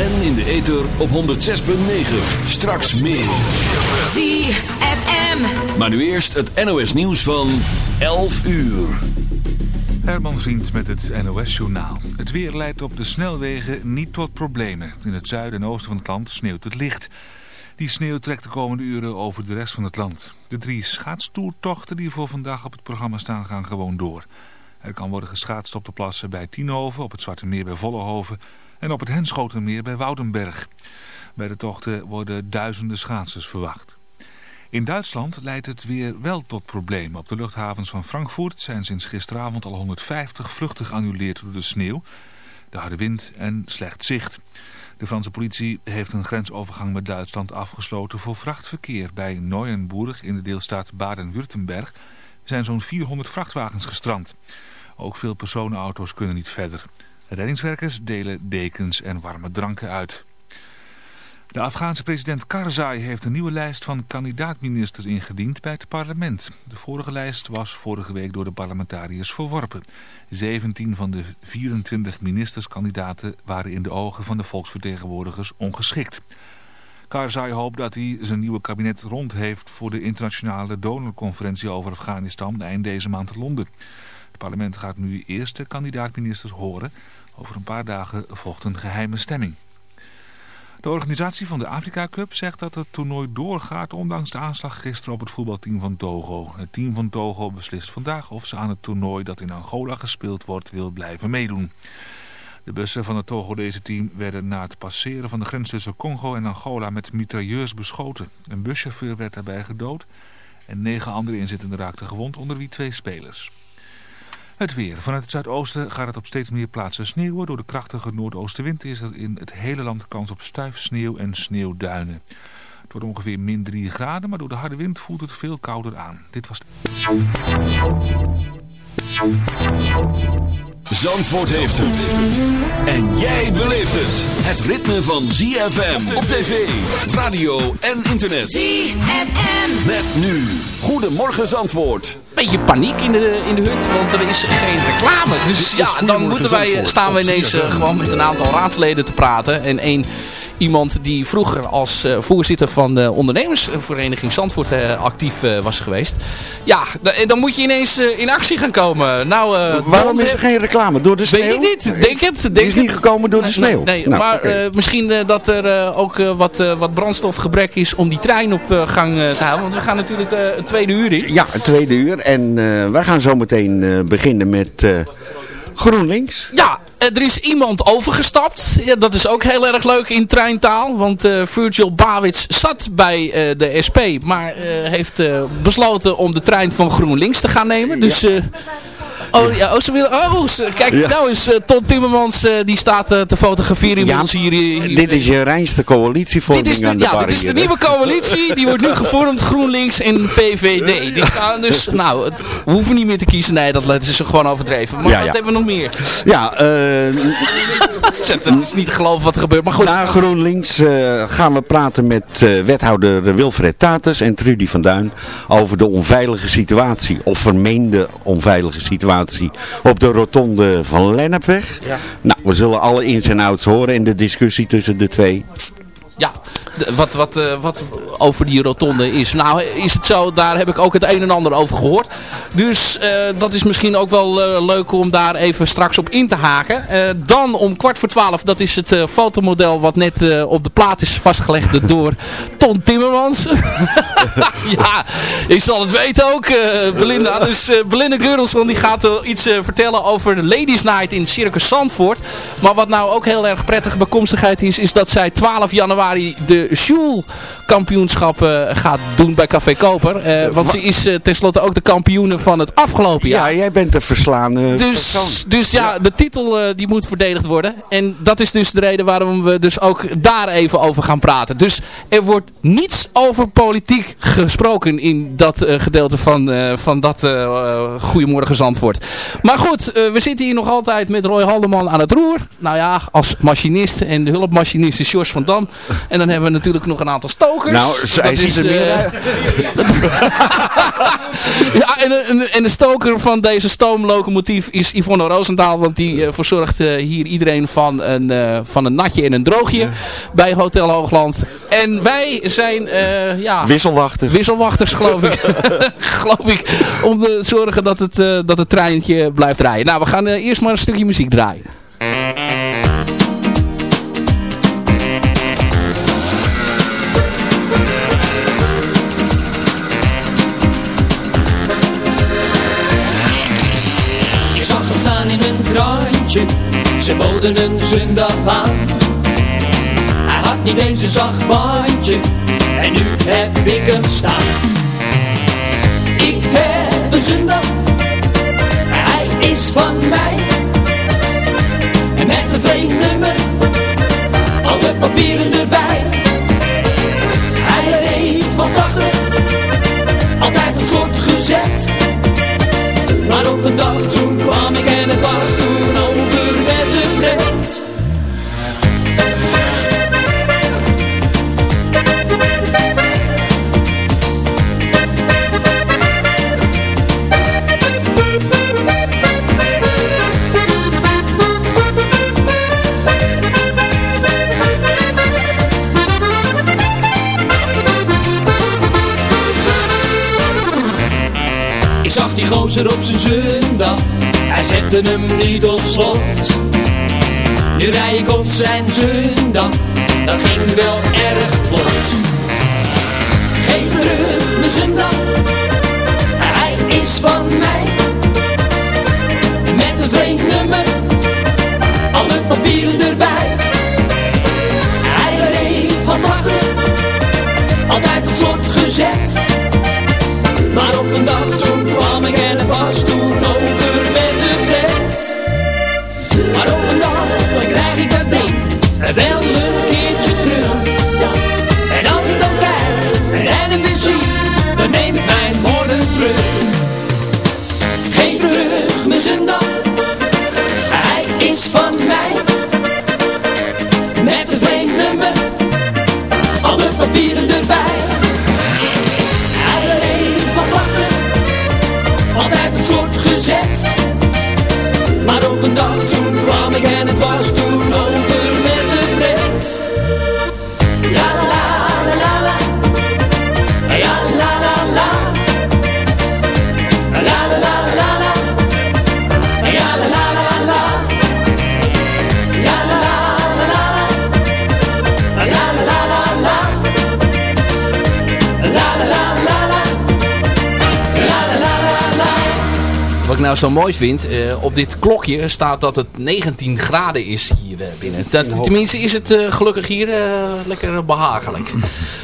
En in de ether op 106.9. Straks meer. ZFM. Maar nu eerst het NOS nieuws van 11 uur. Herman Vriend met het NOS-journaal. Het weer leidt op de snelwegen niet tot problemen. In het zuiden en oosten van het land sneeuwt het licht. Die sneeuw trekt de komende uren over de rest van het land. De drie schaatstoertochten die voor vandaag op het programma staan gaan gewoon door. Er kan worden geschaatst op de plassen bij Tienhoven, op het Zwarte Meer bij Vollehoven en op het Henschotenmeer bij Woudenberg. Bij de tochten worden duizenden schaatsers verwacht. In Duitsland leidt het weer wel tot problemen. Op de luchthavens van Frankfurt zijn sinds gisteravond al 150 vluchten geannuleerd door de sneeuw, de harde wind en slecht zicht. De Franse politie heeft een grensovergang met Duitsland afgesloten voor vrachtverkeer. Bij Neuenburg in de deelstaat Baden-Württemberg zijn zo'n 400 vrachtwagens gestrand. Ook veel personenauto's kunnen niet verder. Reddingswerkers delen dekens en warme dranken uit. De Afghaanse president Karzai heeft een nieuwe lijst van kandidaatministers ingediend bij het parlement. De vorige lijst was vorige week door de parlementariërs verworpen. 17 van de 24 ministerskandidaten waren in de ogen van de volksvertegenwoordigers ongeschikt. Karzai hoopt dat hij zijn nieuwe kabinet rond heeft voor de internationale donorconferentie over Afghanistan eind deze maand in Londen. Parlement gaat nu eerst de kandidaatministers horen. Over een paar dagen volgt een geheime stemming. De organisatie van de Afrika Cup zegt dat het toernooi doorgaat ondanks de aanslag gisteren op het voetbalteam van Togo. Het team van Togo beslist vandaag of ze aan het toernooi dat in Angola gespeeld wordt wil blijven meedoen. De bussen van het Togolese team werden na het passeren van de grens tussen Congo en Angola met mitrailleurs beschoten. Een buschauffeur werd daarbij gedood en negen andere inzittenden raakten gewond, onder wie twee spelers. Het weer. Vanuit het zuidoosten gaat het op steeds meer plaatsen sneeuwen. Door de krachtige noordoostenwind is er in het hele land kans op stuif sneeuw en sneeuwduinen. Het wordt ongeveer min 3 graden, maar door de harde wind voelt het veel kouder aan. Dit was... Zandvoort heeft het. En jij beleeft het. Het ritme van ZFM op tv, radio en internet. ZFM. Met nu. Goedemorgen Zandvoort. beetje paniek in de, in de hut, want er is geen reclame. Dus ja, dan moeten wij, eh, staan we ineens eh, gewoon met een aantal raadsleden te praten. En één iemand die vroeger als eh, voorzitter van de ondernemersvereniging Zandvoort actief eh, was geweest. Ja, da- dan moet je ineens in actie gaan komen. Nou, eh, Waarom is er geen reclame? Door de sneeuw? Weet ik niet, denk het. Denk Die is niet gekomen door de Nee, sneeuw? Nee, Nou, maar eh, misschien dat er eh, ook eh, wat, wat brandstofgebrek is om die trein op gang te houden. Want we gaan natuurlijk een tweede uur in. Ja, het tweede uur. En wij gaan zo meteen beginnen met GroenLinks. Ja, er is iemand overgestapt. Ja, dat is ook heel erg leuk in treintaal. Want Virgil Bawits zat bij de SP. Maar heeft besloten om de trein van GroenLinks te gaan nemen. Dus... Oh, ja, oh, ze willen, oh ze- kijk, Ja. nou is uh, Ton Timmermans, eh, die staat eh, te fotograferen Ja, inmiddels hier, hier. Dit is je reinste coalitievorming Dit is de, aan de ja, dit is de nieuwe coalitie. Die wordt nu gevormd GroenLinks en VVD. Die gaan dus, nou, het, we hoeven niet meer te kiezen. Nee, dat laten ze gewoon overdreven. Maar Ja, wat ja. hebben we nog meer? Ja, eh, Het is niet te geloven wat er gebeurt. Maar goed, na GroenLinks eh, gaan we praten met eh, wethouder Wilfred Tatus en Trudy van Duin over de onveilige situatie, of vermeende onveilige situatie, op de rotonde van Lennepweg. Ja. Nou, we zullen alle ins en outs horen in de discussie tussen de twee. Ja, wat, wat, eh, wat over die rotonde is. Nou, is het zo, daar heb ik ook het een en ander over gehoord. Dus eh, dat is misschien ook wel eh, leuk om daar even straks op in te haken. Dan om kwart voor twaalf, dat is het fotomodel wat net op de plaat is vastgelegd door Ton Timmermans. ja, ik zal het weten ook, Belinda. Dus Belinda Geurelsson die gaat iets vertellen over Ladies Night in Circus Zandvoort. Maar wat nou ook heel erg prettige bekomstigheid is, is dat zij 12 januari de Sjoel kampioenschap eh, gaat doen bij Café Koper. Eh, want ze is uh, tenslotte ook de kampioene van het afgelopen jaar. Ja, jij bent de verslaande dus, dus ja, de titel die moet verdedigd worden. En dat is dus de reden waarom we dus ook daar even over gaan praten. Dus er wordt niets over politiek gesproken in dat gedeelte van, van dat Goedemorgen Zandvoort. Maar goed, we zitten hier nog altijd met Roy Haldeman aan het roer. Nou ja, als machinist en de hulpmachinist is Jos van Dam. En dan hebben we natuurlijk nog een aantal stokers. Nou, hij ziet er meer uit. ja, en, en, en, de stoker van deze stoomlocomotief is Yvonne Roosendaal. Want die uh, verzorgt uh, hier iedereen van een, uh, van een natje en een droogje bij Hotel Hoogland. En wij zijn ja, wisselwachters. Wisselwachters, geloof ik. geloof ik. Om te zorgen dat het, dat het treintje blijft rijden. Nou, we gaan eerst maar een stukje muziek draaien. Ze boden een zondagbaan. Hij had niet eens een zacht bandje en nu heb ik hem staan. Ik heb een zondag, hij is van mij. En met een vreemd op zijn zondag, hij zette hem niet op slot. Nu rij ik op zijn zondag, dat ging wel erg vlot. Geef terug mijn zondag, hij is van mij. Met een vreemd nummer, alle papieren erbij. Hij reed van wachten, altijd op slot gezet. Maar op een dag toen zo mooi vind, eh, op dit klokje staat dat het 19 graden is hier eh, binnen. Dat, tenminste is het eh, gelukkig hier eh, lekker behagelijk.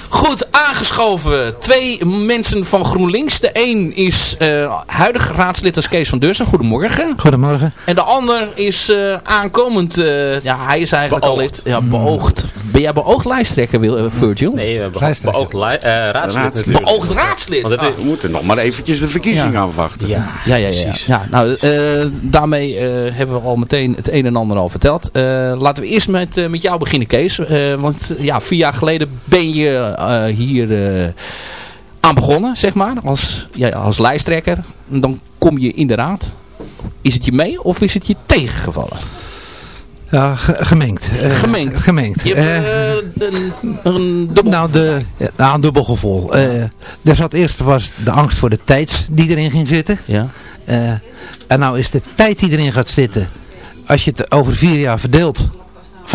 Goed, aangeschoven. Twee mensen van GroenLinks. De een is eh huidig raadslid als Kees van Deursen. Goedemorgen. Goedemorgen. En de ander is eh, aankomend, eh, ja hij is eigenlijk al lid. Ja, beoogd. Ben jij beoogd lijsttrekker, Wil- eh, Virgil? Nee, beoogd li- eh, raadslid natuurlijk. Beoogd raadslid. Want het is- We moeten nog maar eventjes de verkiezing Ja. afwachten. Ja, ja, ja, ja. ja nou, eh, daarmee eh, hebben we al meteen het een en ander al verteld. Eh, laten we eerst met, met jou beginnen, Kees. Eh, want ja, vier jaar geleden ben je eh, hier eh, aan begonnen, zeg maar. Als, ja, als lijsttrekker. Dan kom je in de raad. Is het je mee of is het je tegengevallen? Ja, ge- gemengd. Eh, Gemengd. Gemengd. Je hebt Eh, eh, een, een dubbel... nou, de, nou, een dubbel gevoel. Eh, er zat eerst was de angst voor de tijd die erin ging zitten. Ja. En nou is de tijd die erin gaat zitten, als je het over vier jaar verdeelt,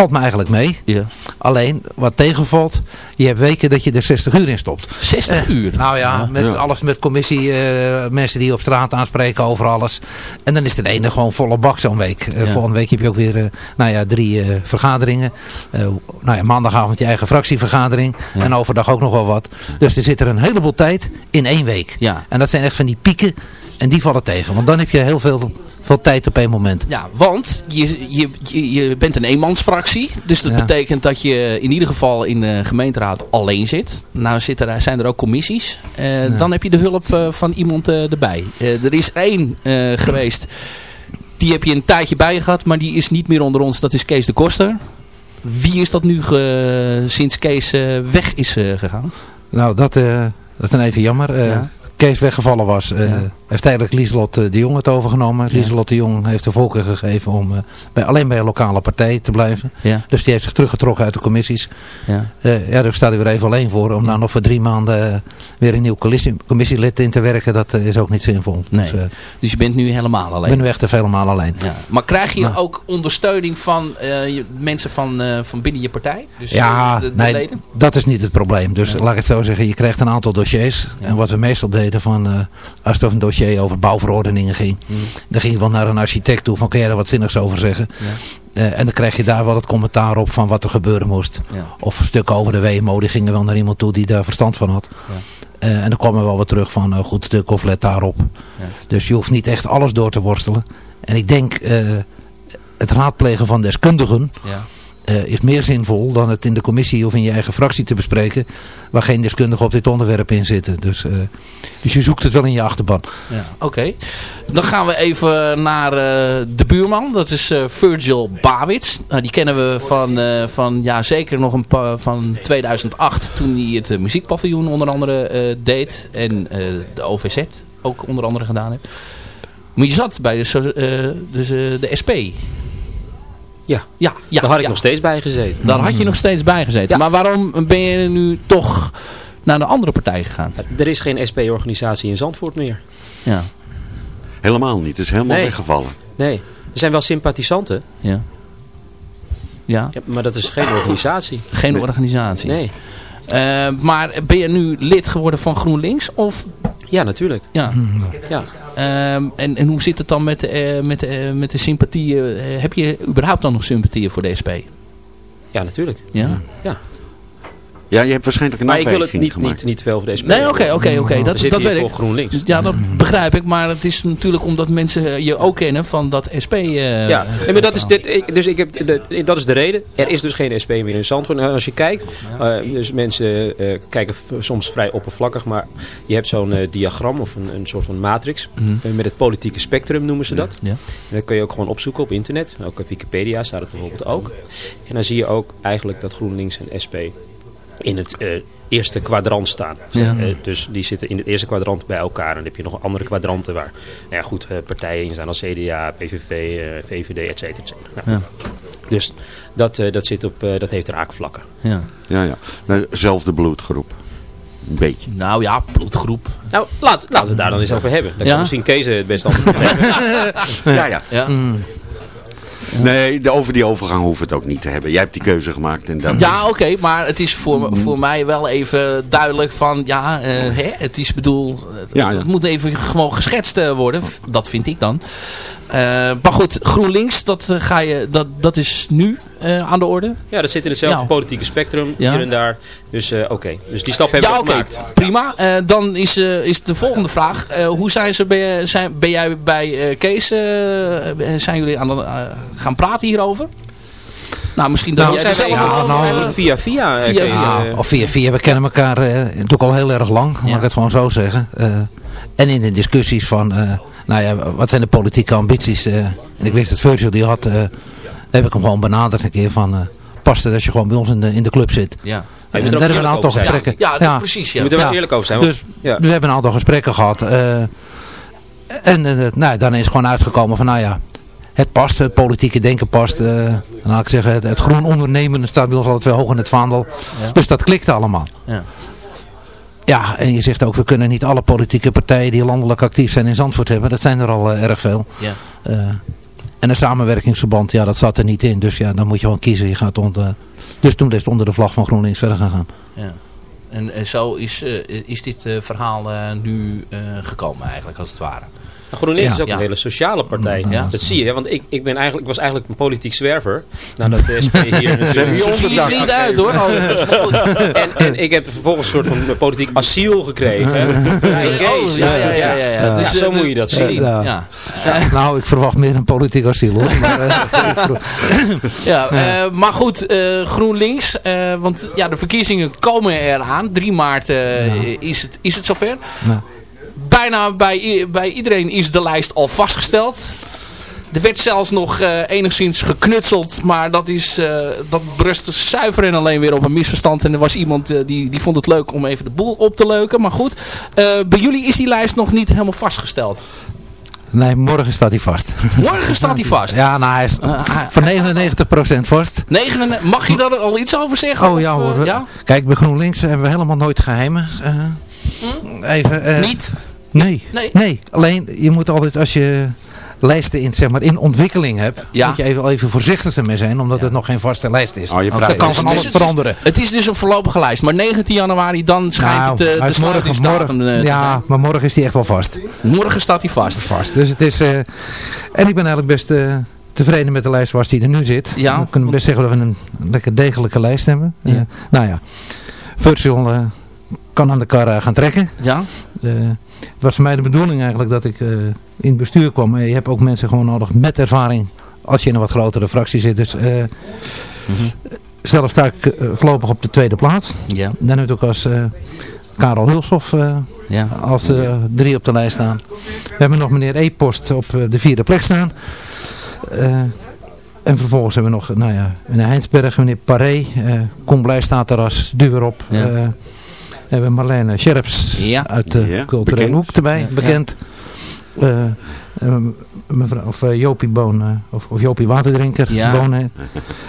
valt me eigenlijk mee. Ja. Alleen, wat tegenvalt, je hebt weken dat je er 60 uur in stopt. 60 uur. Nou ja, met Ja. alles met commissie, eh, mensen die op straat aanspreken over alles. En dan is de ene gewoon volle bak zo'n week. Eh, Ja. Volgende week heb je ook weer, eh, nou ja, drie eh, vergaderingen. Eh, nou ja, maandagavond je eigen fractievergadering. En overdag ook nog wel wat. Dus er zit er een heleboel tijd in één week. Ja. En dat zijn echt van die pieken. En die vallen tegen. Want dan heb je heel veel, veel tijd op één moment. Ja, want je, je, je, bent een eenmansfractie. Dus dat Ja. betekent dat je in ieder geval in de gemeenteraad alleen zit. Nou zit er, zijn er ook commissies. Eh, Dan heb je de hulp eh, van iemand eh, erbij. Eh, er is één eh, geweest. Die heb je een tijdje bij je gehad. Maar die is niet meer onder ons. Dat is Kees de Koster. Wie is dat nu ge- sinds Kees eh, weg is eh, gegaan? Nou, dat, eh, dat is dan even jammer. Eh, Ja. Kees weggevallen was, eh, Ja. Heeft tijdelijk Lieselot eh, de Jong het overgenomen. Ja. Lieselot de Jong heeft de voorkeur gegeven om eh, bij, alleen bij een lokale partij te blijven. Ja, Dus die heeft zich teruggetrokken uit de commissies. ja. Eh, ja, daar staat hij weer even alleen voor. Om nou nog voor drie maanden weer een nieuw commissie- commissielid in te werken, dat is ook niet zinvol. Nee. Dus Dus je bent nu helemaal ik alleen. ben nu echt helemaal alleen. Ja. Maar krijg je Nou. ook ondersteuning van mensen van, van binnen je partij? Dus Ja, de, de nee, leden? dat is niet het probleem. Dus Ja. laat ik het zo zeggen, je krijgt een aantal dossiers. Ja. En wat we meestal deden, van, als het over een dossier over bouwverordeningen ging, Hmm. dan ging je wel naar een architect toe van, kun jij er wat zinnigs over zeggen? Ja. Eh, en dan krijg je daar wel het commentaar op van wat er gebeuren moest. Ja. Of stukken over de WMO, die gingen wel naar iemand toe die daar verstand van had. Ja. Eh, en dan kwam er wel wat terug van, een goed stuk of let daarop. Ja. Dus je hoeft niet echt alles door te worstelen. En ik denk, eh, het raadplegen van deskundigen Ja. Eh, is meer zinvol dan het in de commissie of in je eigen fractie te bespreken. Waar geen deskundigen op dit onderwerp in zitten. Dus, eh, dus je zoekt het wel in je achterban. Ja, oké. Dan gaan we even naar eh, de buurman. Dat is Virgil Bawits. Nou, die kennen we van, van ja, zeker nog een paar van 2008. Toen hij het muziekpaviljoen onder andere deed. En de OVZ ook onder andere gedaan heeft. Maar je zat bij de, dus, de SP. Ja. Ja, ja Daar had ik ja. nog steeds bij gezeten. Daar had je nog steeds bij gezeten. Ja. Maar waarom ben je nu toch naar de andere partij gegaan? Er is geen SP-organisatie in Zandvoort meer. Ja, Helemaal niet. Het is helemaal Nee. weggevallen. Nee. Er zijn wel sympathisanten, ja. Ja, ja, maar dat is geen organisatie. geen organisatie. Nee. Eh, maar ben je nu lid geworden van GroenLinks? Of, Ja, natuurlijk. ja. Ja. Ehm, en, en hoe zit het dan met, eh, met, eh, met de sympathieën? Eh, heb je überhaupt dan nog sympathieën voor de SP? ja, natuurlijk. Ja? Ja, je hebt waarschijnlijk een Maar ik wil het niet, gemaakt. niet, niet veel voor de SP. Nee, oké, oké, oké. Dat, dat weet voor ik. GroenLinks. Ja, dat begrijp ik. Maar het is natuurlijk omdat mensen je ook kennen van dat SP. eh, Ja, eh, nee, maar dat is, dit, ik, dus ik heb, de, dat is de reden. Er is dus geen SP meer in Zandvoort. En als je kijkt, eh, dus mensen eh, kijken soms vrij oppervlakkig, maar je hebt zo'n eh, diagram of een, een soort van matrix Mhm. eh, met het politieke spectrum noemen ze dat. Ja. En dat kun je ook gewoon opzoeken op internet. Ook op Wikipedia staat het bijvoorbeeld ook. En dan zie je ook eigenlijk dat GroenLinks en SP in het eh, eerste kwadrant staan. Ja. Eh, dus die zitten in het eerste kwadrant bij elkaar. En dan heb je nog andere kwadranten waar nou ja, goed, eh, partijen in staan als CDA, PVV, eh, VVD, et cetera, et cetera. Nou, Ja. Dus dat, eh, dat, zit op, eh, dat heeft raakvlakken. Ja. Ja, ja. Nou, zelfde bloedgroep. Een beetje. Nou ja, bloedgroep. Nou, laat, laten we het daar dan eens over hebben. Dan Ja. kan misschien Kees het best antwoord geven. Ja, ja. Ja. Nee, de, over die overgang hoeven we het ook niet te hebben. Jij hebt die keuze gemaakt en dat Ja, oké, maar het is voor, voor mij wel even duidelijk van, ja, eh, hè, het is bedoel, het, Ja, ja. het moet even gewoon geschetst eh, worden, dat vind ik dan. Eh, maar goed, GroenLinks, dat, ga je, dat, dat is nu eh, aan de orde. Ja, dat zit in hetzelfde Ja. politieke spectrum, Ja. hier en daar. Dus eh, oké, dus die stap hebben Ja, we oké, gemaakt. prima. Eh, dan is, eh, is de volgende vraag, eh, hoe zijn ze bij, zijn, ben jij bij eh, Kees, zijn jullie aan de, gaan praten hierover? Nou, misschien dat Nou, jij we zelf ja, nou, eigenlijk via via, eh, Via- Ja, eh, Of via via, we kennen elkaar eh, natuurlijk al heel erg lang, Ja. laat ik het gewoon zo zeggen. Eh, en in de discussies van, eh, nou ja, wat zijn de politieke ambities? eh, en ik wist dat Virgil die had, eh, heb ik hem gewoon benaderd een keer van, eh past het als je gewoon bij ons in de, in de club zit. Ja, Ja, je en er daar hebben we een aantal gesprekken. ja, dat- precies. Je Ja. moet er wel Ja. eerlijk over zijn. want- Dus ja. we hebben een aantal gesprekken gehad. eh, en eh, nou, daarna is gewoon uitgekomen van, nou ja, het past, het politieke denken past. eh, en laat ik zeggen, het, het groen ondernemen staat bij ons altijd wel hoog in het vaandel. Ja. Dus dat klikt allemaal. Ja. Ja, en je zegt ook, we kunnen niet alle politieke partijen die landelijk actief zijn in Zandvoort hebben. Dat zijn er al eh, erg veel. Ja. Eh, En een samenwerkingsverband, ja, dat zat er niet in. Dus ja, dan moet je gewoon kiezen. Je gaat onder, dus toen is het onder de vlag van GroenLinks verder gegaan. Ja. En, en zo is, eh, is dit eh, verhaal eh, nu eh, gekomen eigenlijk, als het ware. Nou, GroenLinks Ja. is ook Ja. een hele sociale partij. Ja. Dat zie je, hè, want ik, ik, ben eigenlijk, ik was eigenlijk een politiek zwerver. Nadat de SP hier natuurlijk... Er niet uit hoor. Oh, dat. En, en ik heb vervolgens een soort van politiek asiel gekregen. Ja. Oh, ja, ja, ja. ja, ja. Dus, Zo eh, moet je dat dus- zien. Ja. Ja. Nou, ik verwacht meer een politiek asiel hoor. Maar, eh, Ja, eh, maar goed, eh, GroenLinks, eh, want ja, de verkiezingen komen eraan. 3 maart eh, is, het, is het zover. Nou. Bijna bij, bij iedereen is de lijst al vastgesteld. Er werd zelfs nog eh, enigszins geknutseld, maar dat, is, eh, dat berust zuiver en alleen weer op een misverstand. En er was iemand eh, die, die vond het leuk om even de boel op te leuken. Maar goed, bij jullie is die lijst nog niet helemaal vastgesteld. nee, morgen staat hij vast. Morgen staat die vast. Ja, nou, hij is voor 99% vast. 99 mag je daar al iets over zeggen? Oh ja hoor. ja? Kijk, bij GroenLinks hebben we helemaal nooit geheimen. Even, eh, Niet? Nee, Nee. nee. Alleen, je moet altijd als je lijsten in, zeg maar, in ontwikkeling hebt, Ja. moet je even, even voorzichtig ermee zijn, omdat het nog geen vaste lijst is. Oh, je Dat kan dus van alles veranderen. Het is dus een voorlopige lijst. Maar 19 januari dan schijnt Nou, het eh, de morgen, morgen, eh, te ja, zijn. maar morgen is die echt wel vast. Morgen staat hij vast. vast. Dus het is, eh, en ik ben eigenlijk best tevreden met de lijst zoals die er nu zit. Ja. We kunnen best zeggen dat we een lekker degelijke lijst hebben. Ja. Nou ja, Virtual eh, kan aan de kar eh, gaan trekken. Ja? Het was voor mij de bedoeling eigenlijk dat ik eh, in het bestuur kwam. Eh, je hebt ook mensen gewoon nodig met ervaring als je in een wat grotere fractie zit. Dus eh, zelf sta ik voorlopig op de tweede plaats. Ja. Dan heb ik ook als Karel Hulshoff Ja. als drie op de lijst staan. We hebben nog meneer E-Post op de vierde plek staan. En vervolgens hebben we nog, nou ja, meneer Heinsberg, meneer Paré, eh Kom Blij staat er als duur op. Ja. Hebben Marlene Scherps Ja. uit de Ja, culturele bekend. hoek erbij, Ja. bekend. Eh, eh, mevrouw, of eh, Jopie Boon, eh, of, of Jopie Waterdrinker, Ja. Boon.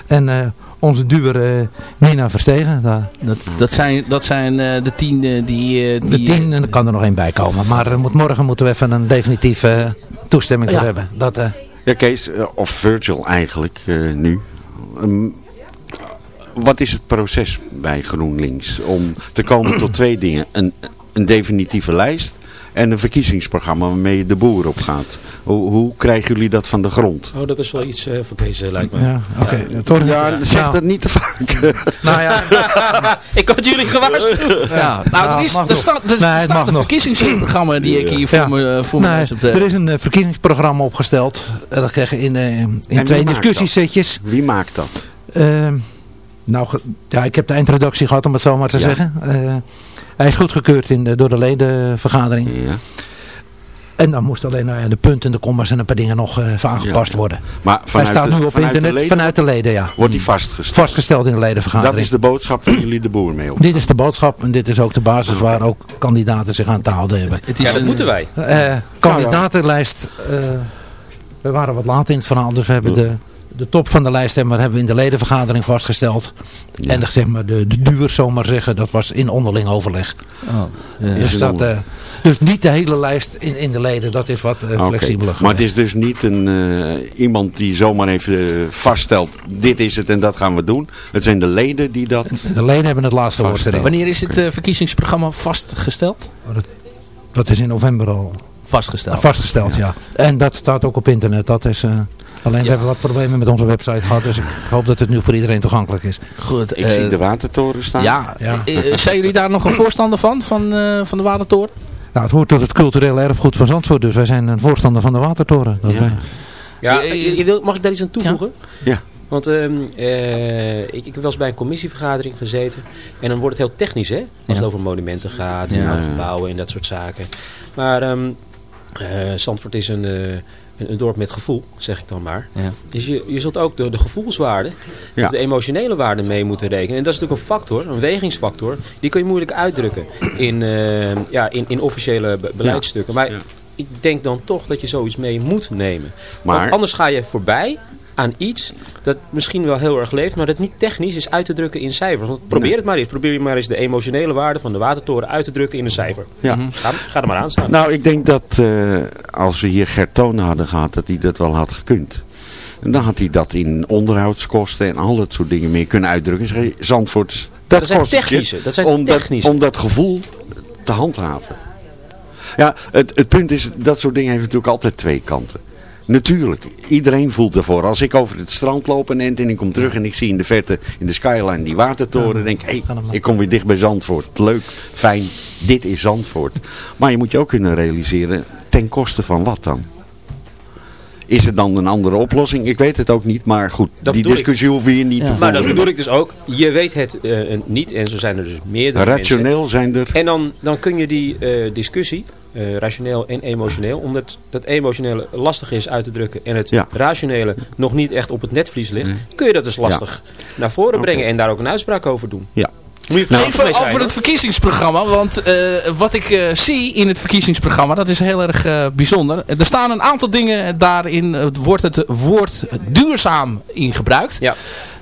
En eh, onze duwer eh, Nina Verstegen, daar, Dat, dat zijn, dat zijn eh, de tien die... eh, de die tien, en er kan er nog één bij komen. Maar moet, morgen moeten we even een definitieve toestemming Ja. hebben. Dat, eh, Ja, Kees, of Virgil eigenlijk eh, nu. Ehm, wat is het proces bij GroenLinks om te komen tot twee dingen? Een, een definitieve lijst en een verkiezingsprogramma waarmee je de boer op gaat. Hoe, hoe krijgen jullie dat van de grond? Oh, dat is wel iets eh voor Kees, eh, lijkt me. ja, oké. Toch- Ja, zeg nou, dat niet te vaak. nou ja, ik had jullie gewaarschuwd. ja, nou, er, is, er staat, er Nee, het staat mag een nog. verkiezingsprogramma die ik hier voor Ja. me, eh, voor me nee, lees op de... er is een verkiezingsprogramma opgesteld. En dat krijg je in, in twee discussiesetjes. Wie maakt dat? Nou, ja, ik heb de eindredactie gehad om het zo maar te Ja. zeggen. Eh, hij is goedgekeurd in de, door de ledenvergadering. Ja. En dan moest alleen nou ja, de punten en de commas en een paar dingen nog eh, even aangepast Ja. worden. Maar Hij vanuit staat de, nu op vanuit internet de leden vanuit de leden, ja. wordt die vastgesteld. Vastgesteld in de ledenvergadering. Dat is de boodschap waar jullie de boer mee op. Dit is de boodschap en dit is ook de basis waar ook kandidaten zich aan te houden hebben. het is Ja, dat een- moeten wij. Eh, kandidatenlijst, eh, we waren wat laat in het verhaal, dus we hebben de, de top van de lijst hebben, we- hebben we in de ledenvergadering vastgesteld. En de, zeg maar, de, de duur, zomaar zeggen, dat was in onderling overleg. Oh, ja. Dus, dat, eh, dus niet de hele lijst in, in de leden, dat is wat eh, flexibeler. Maar het is dus niet een, eh, iemand die zomaar even eh, vaststelt, dit is het en dat gaan we doen. Het zijn de leden die dat... De leden hebben het laatste woord. Wanneer is het verkiezingsprogramma vastgesteld? Dat is in november al Vastgesteld. vastgesteld, ja. En dat staat ook op internet. Dat is, eh, alleen we hebben wat problemen met onze website gehad, dus ik hoop dat het nu voor iedereen toegankelijk is. Goed. Ik eh, zie de watertoren staan. Ja, Ja. eh, zijn jullie daar nog een voorstander van, van, eh, van de Watertoren? Nou, het hoort tot het culturele erfgoed van Zandvoort, dus wij zijn een voorstander van de Watertoren. Dat, Ja. eh, Ja, Eh, je- je wil- mag ik daar iets aan toevoegen? Ja. Want ehm, eh, ik, ik heb wel eens bij een commissievergadering gezeten. En dan wordt het heel technisch, hè? Als Ja. het over monumenten gaat, en Ja. gebouwen en dat soort zaken. Maar ehm eh, Zandvoort is een, eh, een, een dorp met gevoel, zeg ik dan maar. Ja. Dus je, je zult ook de, de gevoelswaarde, Ja. de emotionele waarde mee moeten rekenen. En dat is natuurlijk een factor, een wegingsfactor. Die kun je moeilijk uitdrukken in, eh, ja, in, in officiële be- beleidsstukken. Maar ik denk dan toch dat je zoiets mee moet nemen. Maar- Want anders ga je voorbij aan iets dat misschien wel heel erg leeft, maar dat niet technisch is uit te drukken in cijfers. Want probeer het maar eens. Probeer maar eens de emotionele waarde van de watertoren uit te drukken in een cijfer. Ja. Ga, ga er maar aan staan. Nou, ik denk dat eh, als we hier Gert Toon hadden gehad, dat hij dat wel had gekund. En dan had hij dat in onderhoudskosten en al dat soort dingen meer kunnen uitdrukken. Je, Zandvoort, dat, Dat zijn je technische, dat zijn om dat, technische. om dat gevoel te handhaven. Ja, het, het punt is, dat soort dingen heeft natuurlijk altijd twee kanten. Natuurlijk, iedereen voelt ervoor. Als ik over het strand loop en en ik kom terug en ik zie in de verte, in de skyline, die watertoren. denk ik, hé, hey, ik kom weer dicht bij Zandvoort. Leuk, fijn, dit is Zandvoort. Maar je moet je ook kunnen realiseren, ten koste van wat dan? Is er dan een andere oplossing? Ik weet het ook niet, maar goed, Dat die discussie hoeven we hier niet te Maar voeren. dat bedoel ik dus ook. Je weet het eh, niet en zo zijn er dus meerdere mensen. Rationeel zijn er... En dan, dan kun je die eh, discussie, eh, rationeel en emotioneel, omdat dat emotionele lastig is uit te drukken en het Ja. rationele nog niet echt op het netvlies ligt, kun je dat dus lastig naar voren brengen en daar ook een uitspraak over doen. Ja. Voorzichtig Even zijn, over het verkiezingsprogramma. Want eh, wat ik eh, zie in het verkiezingsprogramma, dat is heel erg eh, bijzonder. Er staan een aantal dingen daarin. Het wordt het woord duurzaam in gebruikt. Ja.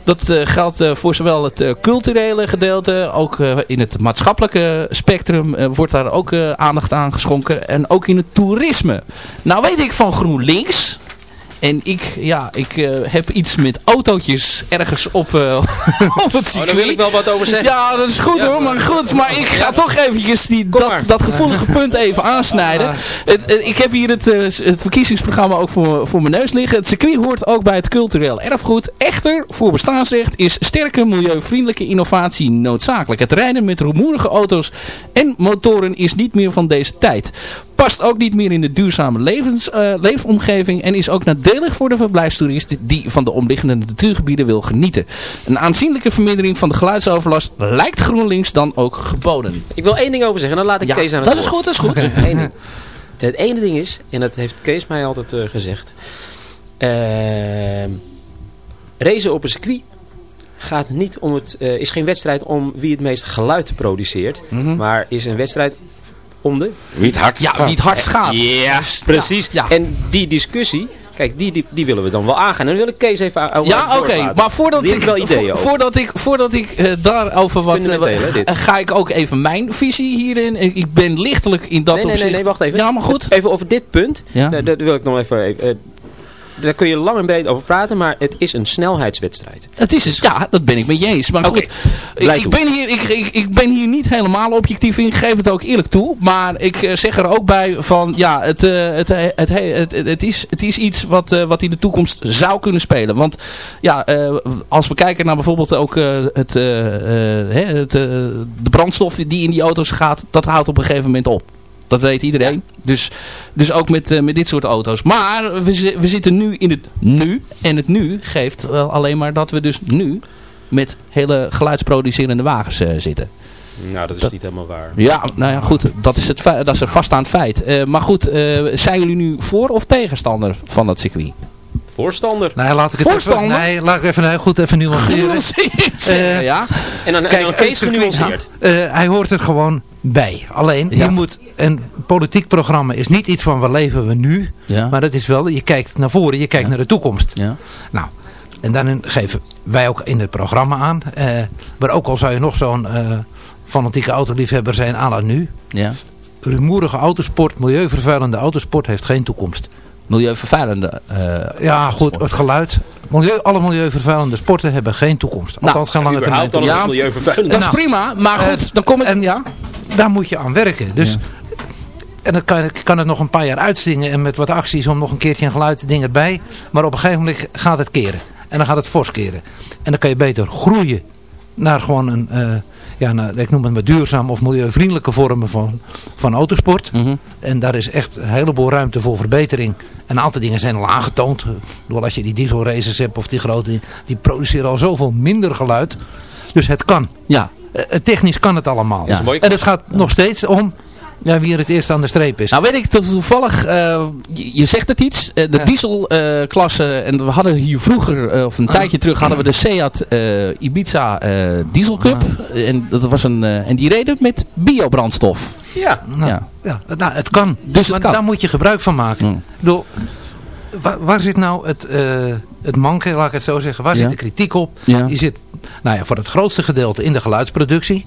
Dat geldt voor zowel het culturele gedeelte, ook in het maatschappelijke spectrum wordt daar ook aandacht aan geschonken. En ook in het toerisme. Nou weet ik van GroenLinks... En ik, ja, ik eh, heb iets met autootjes ergens op, eh, op het Oh, circuit. daar wil ik wel wat over zeggen. Ja, dat is goed Ja, hoor, maar goed. Maar ik ga toch eventjes die, dat, dat gevoelige punt even aansnijden. Het, het- ik heb hier het, eh, het verkiezingsprogramma ook voor, voor mijn neus liggen. Het circuit hoort ook bij het cultureel erfgoed. Echter, voor bestaansrecht is sterke milieuvriendelijke innovatie noodzakelijk. Het rijden met rumoerige auto's en motoren is niet meer van deze tijd. Past ook niet meer in de duurzame levens, eh, leefomgeving en is ook nadelig voor de verblijfstoerist die van de omliggende natuurgebieden wil genieten. Een aanzienlijke vermindering van de geluidsoverlast lijkt GroenLinks dan ook geboden. Ik wil één ding over zeggen, dan laat ik Ja, Kees aan het dat is goed, dat is goed. Eén ding. En het ene ding is, en dat heeft Kees mij altijd eh, gezegd. ehm racen op een circuit gaat niet om het, is geen wedstrijd om wie het meest geluid produceert. Maar is een wedstrijd om de... Wie het hard Ja, wie het hardst gaat. Yes, precies. Ja. En die discussie, kijk, die, die, die willen we dan wel aangaan. En dan wil ik Kees even over Ja, oké. Maar voordat ik, wel ideeën vo- over. voordat ik, voordat ik eh, daarover wat... Fundamenteel, eh, eh, ga ik ook even mijn visie hierin. Ik ik ben lichtelijk in dat nee, nee, opzicht... nee, nee, wacht even. Ja, maar goed. Even over dit punt. Ja. Daar, daar wil ik nog even... even, eh, daar kun je lang en breed over praten, maar het is een snelheidswedstrijd. Het is dus, ja, dat ben ik met je eens. Maar goed, ik, ik, ben hier, ik, ik, ik ben hier niet helemaal objectief in. Ik geef het ook eerlijk toe. Maar ik eh, zeg er ook bij van, ja, het, eh, het, eh, het, het, het, is, het is iets wat, wat in de toekomst zou kunnen spelen. Want ja, als we kijken naar bijvoorbeeld ook het, het, de brandstof die in die auto's gaat, dat houdt op een gegeven moment op. Dat weet iedereen. Dus, dus ook met, eh, met dit soort auto's. Maar we, we zitten nu in het nu. En het nu geeft wel alleen maar dat we dus nu met hele geluidsproducerende wagens eh, zitten. Nou, dat is niet helemaal waar. Ja, nou ja, goed. Dat is, het, dat is een vaststaand feit. Eh, maar goed, zijn jullie nu voor of tegenstander van dat circuit? Voorstander. Nee, laat ik het even, nee, laat ik even heel goed even nuanceren. Eh, ja? En dan, en Kijk, dan het Kees genuanceerd. Eh, hij hoort er gewoon bij. Alleen, Ja. je moet, een politiek programma is niet iets van waar leven we nu. Ja. Maar dat is wel, je kijkt naar voren, je kijkt naar de toekomst. Ja. Nou, en dan geven wij ook in het programma aan. eh, maar ook al zou je nog zo'n eh, fanatieke autoliefhebber zijn à la nu. ja. Rumoerige autosport, milieuvervuilende autosport heeft geen toekomst. Milieuvervuilende. eh, Ja, goed, het geluid. Milieu, alle milieuvervuilende sporten hebben geen toekomst. Nou, Althans, geen lange termijn toekomst. is milieuvervuilend. Dat is Nou, prima, maar goed, eh, dan kom ik... en- ja. Daar moet je aan werken. Dus, En dan kan, kan het nog een paar jaar uitzingen en met wat acties om nog een keertje een geluid ding erbij. Maar op een gegeven moment gaat het keren. En dan gaat het fors keren. En dan kan je beter groeien naar gewoon een, eh, ja, naar, ik noem het maar duurzaam of milieuvriendelijke vormen van, van autosport. Mhm. En daar is echt een heleboel ruimte voor verbetering. En een aantal dingen zijn al aangetoond. Bedoel, als je die diesel races hebt of die grote, die produceren al zoveel minder geluid. Dus het kan. Ja. Eh, technisch kan het allemaal. Ja. En het gaat nog steeds om ja, wie er het eerst aan de streep is. Nou weet ik to- toevallig, eh, je, je zegt het iets, eh, de Ja. dieselklasse, en we hadden hier vroeger, eh, of een tijdje terug, hadden we de Seat eh, Ibiza eh, Diesel Cup. En, dat was een, eh, en die reden met biobrandstof. Ja. Nou, ja. ja. nou, het kan. Dus het kan. daar moet je gebruik van maken. Mm. Ik bedoel, waar, waar zit nou het, eh het manke, laat ik het zo zeggen. Waar Ja. zit de kritiek op? Die zit nou ja, voor het grootste gedeelte in de geluidsproductie.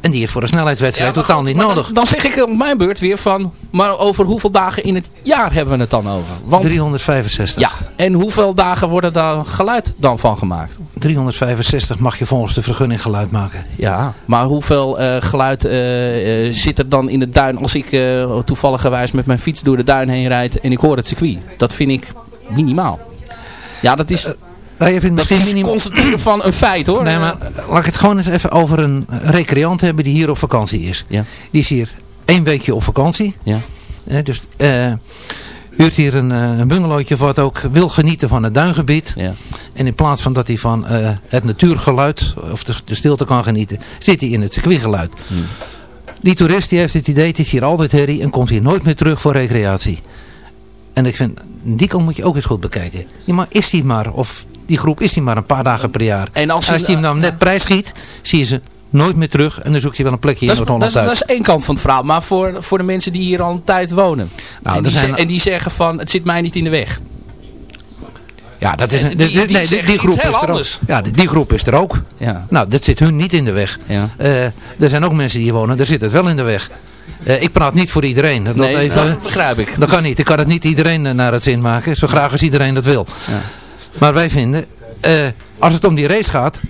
En die is voor een snelheidswedstrijd Ja, totaal goed, niet nodig. Dan, dan zeg ik op mijn beurt weer van, maar over hoeveel dagen in het jaar hebben we het dan over? Want, 365. ja, en hoeveel dagen worden daar geluid dan van gemaakt? 365 mag je volgens de vergunning geluid maken. Ja, maar hoeveel eh, geluid eh, eh, zit er dan in de duin als ik toevalligerwijs met mijn fiets door de duin heen rijd en ik hoor het circuit? Dat vind ik minimaal. Ja, dat is, Nou, je vindt dat misschien is minimaal... constateren van een feit hoor. Nee, maar laat ik het gewoon eens even over een recreant hebben die hier op vakantie is. Ja. Die is hier één weekje op vakantie. Ja. Eh, dus eh, huurt hier een, uh, een bungalowtje wat ook wil genieten van het duingebied. Ja. En in plaats van dat hij van uh, het natuurgeluid of de, de, stilte kan genieten, zit hij in het circuitgeluid. Hmm. Die toerist die heeft het idee, het is hier altijd herrie en komt hier nooit meer terug voor recreatie. En ik vind, die kant moet je ook eens goed bekijken. Ja, maar is die maar, of die groep is die maar een paar dagen per jaar. En als, en als die hem dan net prijs schiet, zie je ze nooit meer terug. En dan zoek je wel een plekje in Noord-Holland dat, is, dat is één kant van het verhaal. Maar voor, voor de mensen die hier al een tijd wonen. Nou, en, die zijn... en die zeggen van, het zit mij niet in de weg. Ja, dat is een, die, die, die, nee, die, die groep is er anders. ook. Ja, die, groep is er ook. Ja. Nou, dat zit hun niet in de weg. Ja. Uh, er zijn ook mensen die hier wonen, daar zit het wel in de weg. Uh, ik praat niet voor iedereen. Dat, nee, even, dat begrijp ik. Dat kan niet. Ik kan het niet iedereen naar het zin maken. Zo graag als iedereen dat wil. Ja. Maar wij vinden, uh, als het om die race gaat,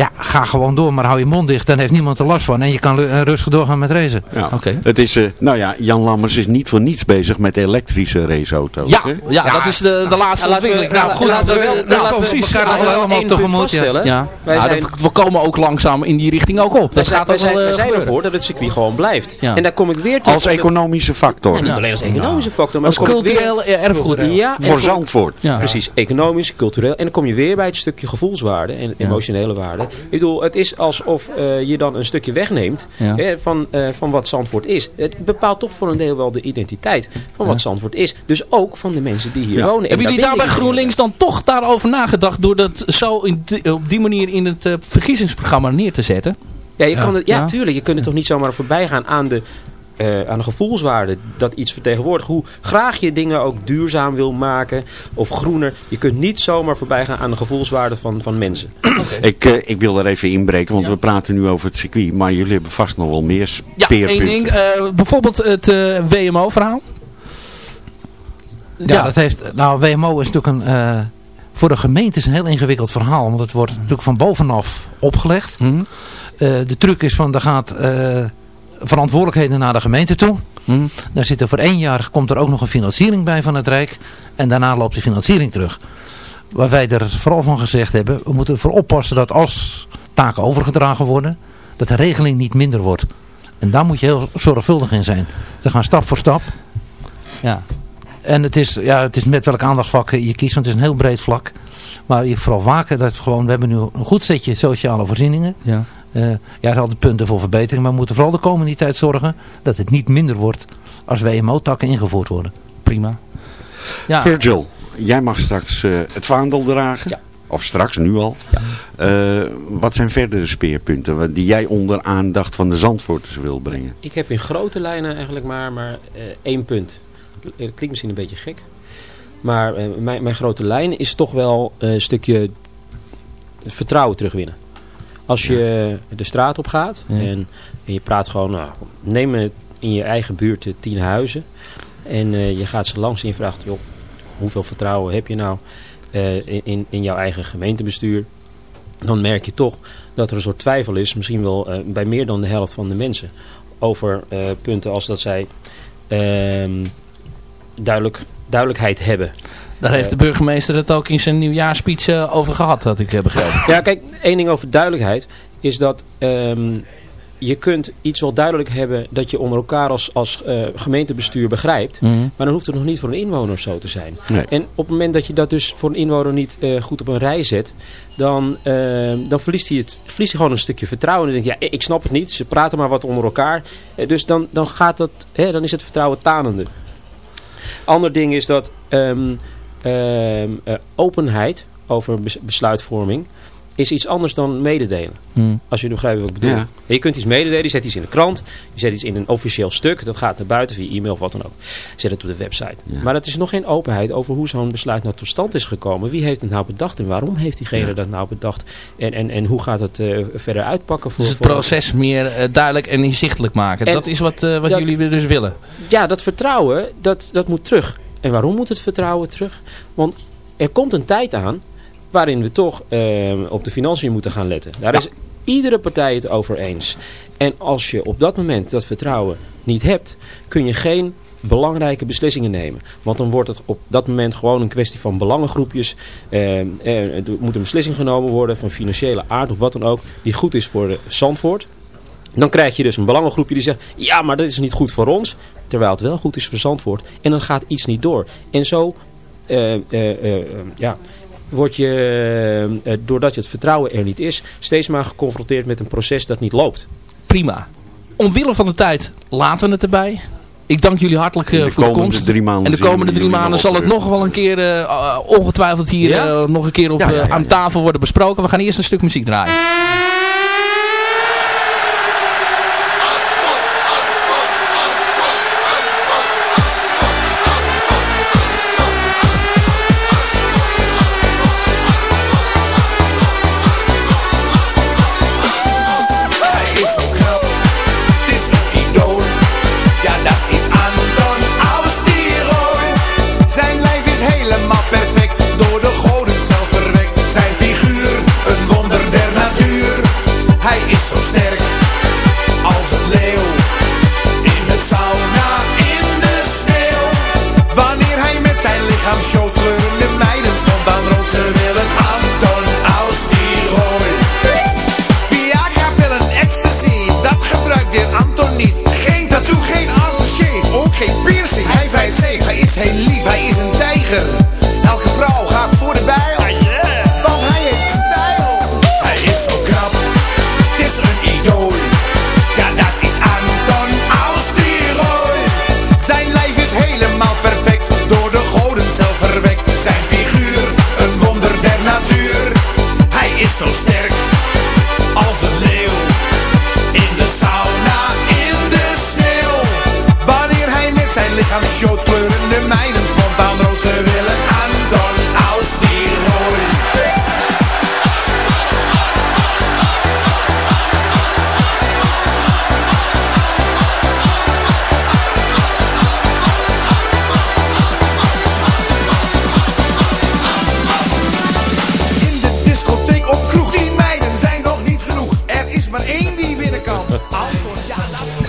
ja, ga gewoon door, maar hou je mond dicht. Dan heeft niemand er last van. En je kan rustig doorgaan met racen. Ja. Okay. Het is, uh, nou ja, Jan Lammers is niet voor niets bezig met elektrische raceauto's. Ja, ja, ja, dat is de, de laatste ja, ontwikkeling. Nou, goed, laten we, wel, nou, laten we elkaar al helemaal tegemoet. Ja. Ja. Wij we komen ook langzaam in die richting ook op. Dat gaat wij zijn, wij zijn ervoor dat het circuit gewoon blijft. Ja. En daar kom ik weer terug. Als economische factor. En niet alleen als economische factor, maar als cultureel erfgoed. Ja, voor Zandvoort. Precies, economisch, cultureel. En dan kom je weer bij het stukje gevoelswaarde en emotionele waarde. Ik bedoel, het is alsof uh, je dan een stukje wegneemt ja. hè, van, uh, van wat Zandvoort is. Het bepaalt toch voor een deel wel de identiteit van wat ja. Zandvoort is. Dus ook van de mensen die hier ja. wonen. Hebben jullie daar bij GroenLinks dan toch daarover nagedacht door dat zo in die, op die manier in het uh, verkiezingsprogramma neer te zetten? Ja, je kan het, ja, tuurlijk. Je kunt er toch niet zomaar voorbij gaan aan de uh, aan de gevoelswaarde dat iets vertegenwoordigt. Hoe graag je dingen ook duurzaam wil maken of groener. Je kunt niet zomaar voorbij gaan aan de gevoelswaarde van, van mensen. Okay. Ik, uh, ik wil er even inbreken, want ja. we praten nu over het circuit. Maar jullie hebben vast nog wel meer speerpunten. Ja, één ding. Uh, bijvoorbeeld het WMO-verhaal. Ja, ja, dat heeft... Nou, WMO is natuurlijk een... voor de gemeente is een heel ingewikkeld verhaal. Want het wordt natuurlijk van bovenaf opgelegd. Mm. de truc is van, er gaat verantwoordelijkheden naar de gemeente toe. Mm. Daar zit er voor één jaar komt er ook nog een financiering bij van het Rijk. En daarna loopt de financiering terug. Waar wij er vooral van gezegd hebben, we moeten ervoor oppassen dat als taken overgedragen worden, dat de regeling niet minder wordt. En daar moet je heel zorgvuldig in zijn. Te gaan stap voor stap. Ja. En het is, ja, het is met welk aandachtsvak je kiest, want het is een heel breed vlak. Maar je vooral waken dat gewoon, we hebben nu een goed setje sociale voorzieningen. Ja. Uh, ja, er zijn altijd punten voor verbetering, maar we moeten vooral de komende tijd zorgen dat het niet minder wordt als WMO-takken ingevoerd worden. Prima. Ja. Virgil, jij mag straks uh, het vaandel dragen. Ja. Of straks, nu al. Ja. Uh, wat zijn verdere speerpunten die jij onder aandacht van de Zandvoorters wil brengen? Ik heb in grote lijnen eigenlijk maar, maar één punt. Het klinkt misschien een beetje gek. Maar mijn, mijn grote lijn is toch wel een stukje vertrouwen terugwinnen. Als je de straat op gaat en, en je praat gewoon, nou, neem in je eigen buurt eh, tien huizen. En eh, je gaat ze langs en je vraagt, joh, hoeveel vertrouwen heb je nou eh, in, in jouw eigen gemeentebestuur? Dan merk je toch dat er een soort twijfel is, misschien wel bij meer dan de helft van de mensen. Over punten als dat zij ehm, duidelijk, duidelijkheid hebben. Daar heeft de burgemeester het ook in zijn nieuwjaarspeech uh, over gehad, had ik uh, begrepen. Ja, kijk, één ding over duidelijkheid is dat um, je kunt iets wel duidelijk hebben dat je onder elkaar als, als uh, gemeentebestuur begrijpt. Mm -hmm. Maar dan hoeft het nog niet voor een inwoner zo te zijn. Nee. En op het moment dat je dat dus voor een inwoner niet goed op een rij zet, dan, ehm, dan verliest, hij het, verliest hij gewoon een stukje vertrouwen. En dan denk je, ja, ik snap het niet, ze praten maar wat onder elkaar. dus dan, dan, gaat dat, hè, dan is het vertrouwen tanende. Ander ding is dat... Um, uh, openheid over bes besluitvorming. is iets anders dan mededelen. Hmm. Als je begrijpt wat ik bedoel. Ja. Je kunt iets mededelen, je zet iets in de krant, je zet iets in een officieel stuk. Dat gaat naar buiten via e-mail of wat dan ook. Zet het op de website. Ja. Maar het is nog geen openheid over hoe zo'n besluit nou tot stand is gekomen. Wie heeft het nou bedacht en waarom heeft diegene Ja. dat nou bedacht? En, en, en hoe gaat het eh, verder uitpakken? Voor, Dus het voor- proces meer eh, duidelijk en inzichtelijk maken. En dat is wat, eh, wat dat- jullie dus willen. Ja, dat vertrouwen, dat, dat moet terug. En waarom moet het vertrouwen terug? Want er komt een tijd aan waarin we toch eh, op de financiën moeten gaan letten. Daar is iedere partij het over eens. En als je op dat moment dat vertrouwen niet hebt, kun je geen belangrijke beslissingen nemen. Want dan wordt het op dat moment gewoon een kwestie van belangengroepjes. Eh, er moet een beslissing genomen worden van financiële aard of wat dan ook, die goed is voor Zandvoort. Dan krijg je dus een belangengroepje die zegt, ja, maar dat is niet goed voor ons. Terwijl het wel goed is voor Zandvoort. En dan gaat iets niet door. En zo eh, eh, eh, eh, ja, word je, eh, eh, doordat je het vertrouwen er niet is, steeds maar geconfronteerd met een proces dat niet loopt. Prima. Omwille van de tijd laten we het erbij. Ik dank jullie hartelijk eh, de voor de komende komst. drie maanden en de komende drie maanden zal het nog wel een keer ongetwijfeld hier Ja? nog een keer op, Ja, ja, eh, ja, aan tafel worden besproken. We gaan eerst een stuk muziek draaien.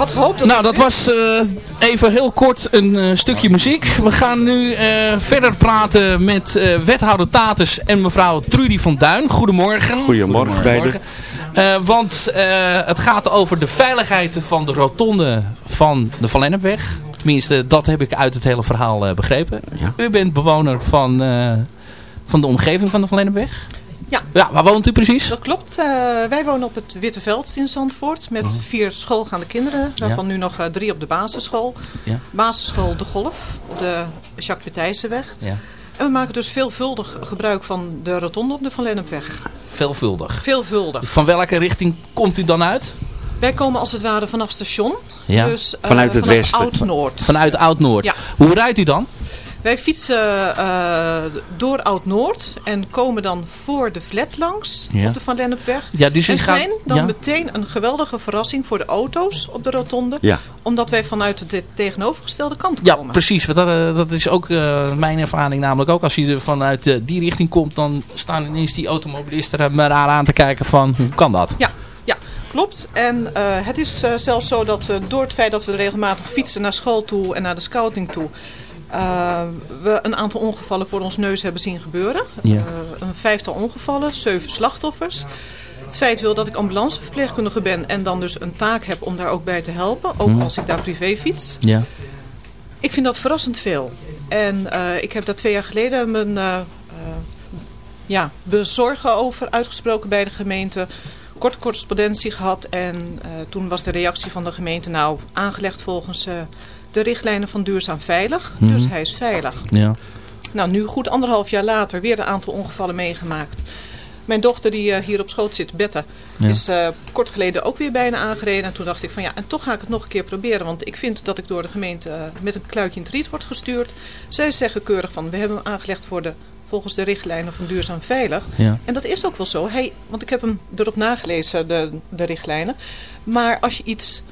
Had gehoopt dat... Nou, dat was eh, even heel kort een eh, stukje muziek. We gaan nu eh, verder praten met eh, wethouder Tatus en mevrouw Trudy van Duin. Goedemorgen. Goedemorgen, beiden. Eh, want eh, het gaat over de veiligheid van de rotonde van de Van Lennepweg. Tenminste, dat heb ik uit het hele verhaal eh, begrepen. Ja. U bent bewoner van, eh, van de omgeving van de Van Lennepweg. Ja. Ja, waar woont u precies? Dat klopt. Eh, wij wonen op het Witte Veld in Zandvoort met vier schoolgaande kinderen. Waarvan nu nog eh, drie op de basisschool. Ja. Basisschool De Golf op de Jacques Petijssenweg. Ja. En we maken dus veelvuldig gebruik van de rotonde op de Van Lennepweg. Veelvuldig. Veelvuldig. Van welke richting komt u dan uit? Wij komen als het ware vanaf station. Ja. Dus, eh, Vanuit het vanaf westen. Oud-Noord. Vanuit Oud-Noord. Ja. Hoe rijdt u dan? Wij fietsen eh, door Oud-Noord en komen dan voor de flat langs Ja. op de Van Lennepweg. Ja, dus en gaat- zijn dan ja. meteen een geweldige verrassing voor de auto's op de rotonde. Ja. Omdat wij vanuit de tegenovergestelde kant Ja, komen. precies. Want dat, eh, dat is ook eh, mijn ervaring namelijk ook. Als je er vanuit die richting komt, dan staan ineens die automobilisten er maar aan te kijken van, hoe kan dat? Ja, ja, klopt. En het is zelfs zo dat door het feit dat we regelmatig fietsen naar school toe en naar de scouting toe... eh, we een aantal ongevallen voor ons neus hebben zien gebeuren. Ja. Eh, een vijftal ongevallen, zeven slachtoffers. Het feit wil dat ik ambulanceverpleegkundige ben en dan dus een taak heb om daar ook bij te helpen. Ook Mhm. als ik daar privé fiets. Ja. Ik vind dat verrassend veel. En eh, ik heb daar twee jaar geleden mijn ja, bezorgen over uitgesproken bij de gemeente. Korte correspondentie gehad en eh, toen was de reactie van de gemeente nou aangelegd volgens eh, de richtlijnen van duurzaam veilig. Mhm. Dus hij is veilig. Ja. Nou, nu goed anderhalf jaar later weer een aantal ongevallen meegemaakt. Mijn dochter die eh, hier op schoot zit, Bette, Ja. is kort geleden ook weer bijna aangereden. En toen dacht ik van ja, en toch ga ik het nog een keer proberen. Want ik vind dat ik door de gemeente met een kluitje in het riet word gestuurd. Zij zeggen keurig van, we hebben hem aangelegd voor de, volgens de richtlijnen van duurzaam veilig. Ja. En dat is ook wel zo. Hij, want ik heb hem erop nagelezen, de, de richtlijnen. Maar als je iets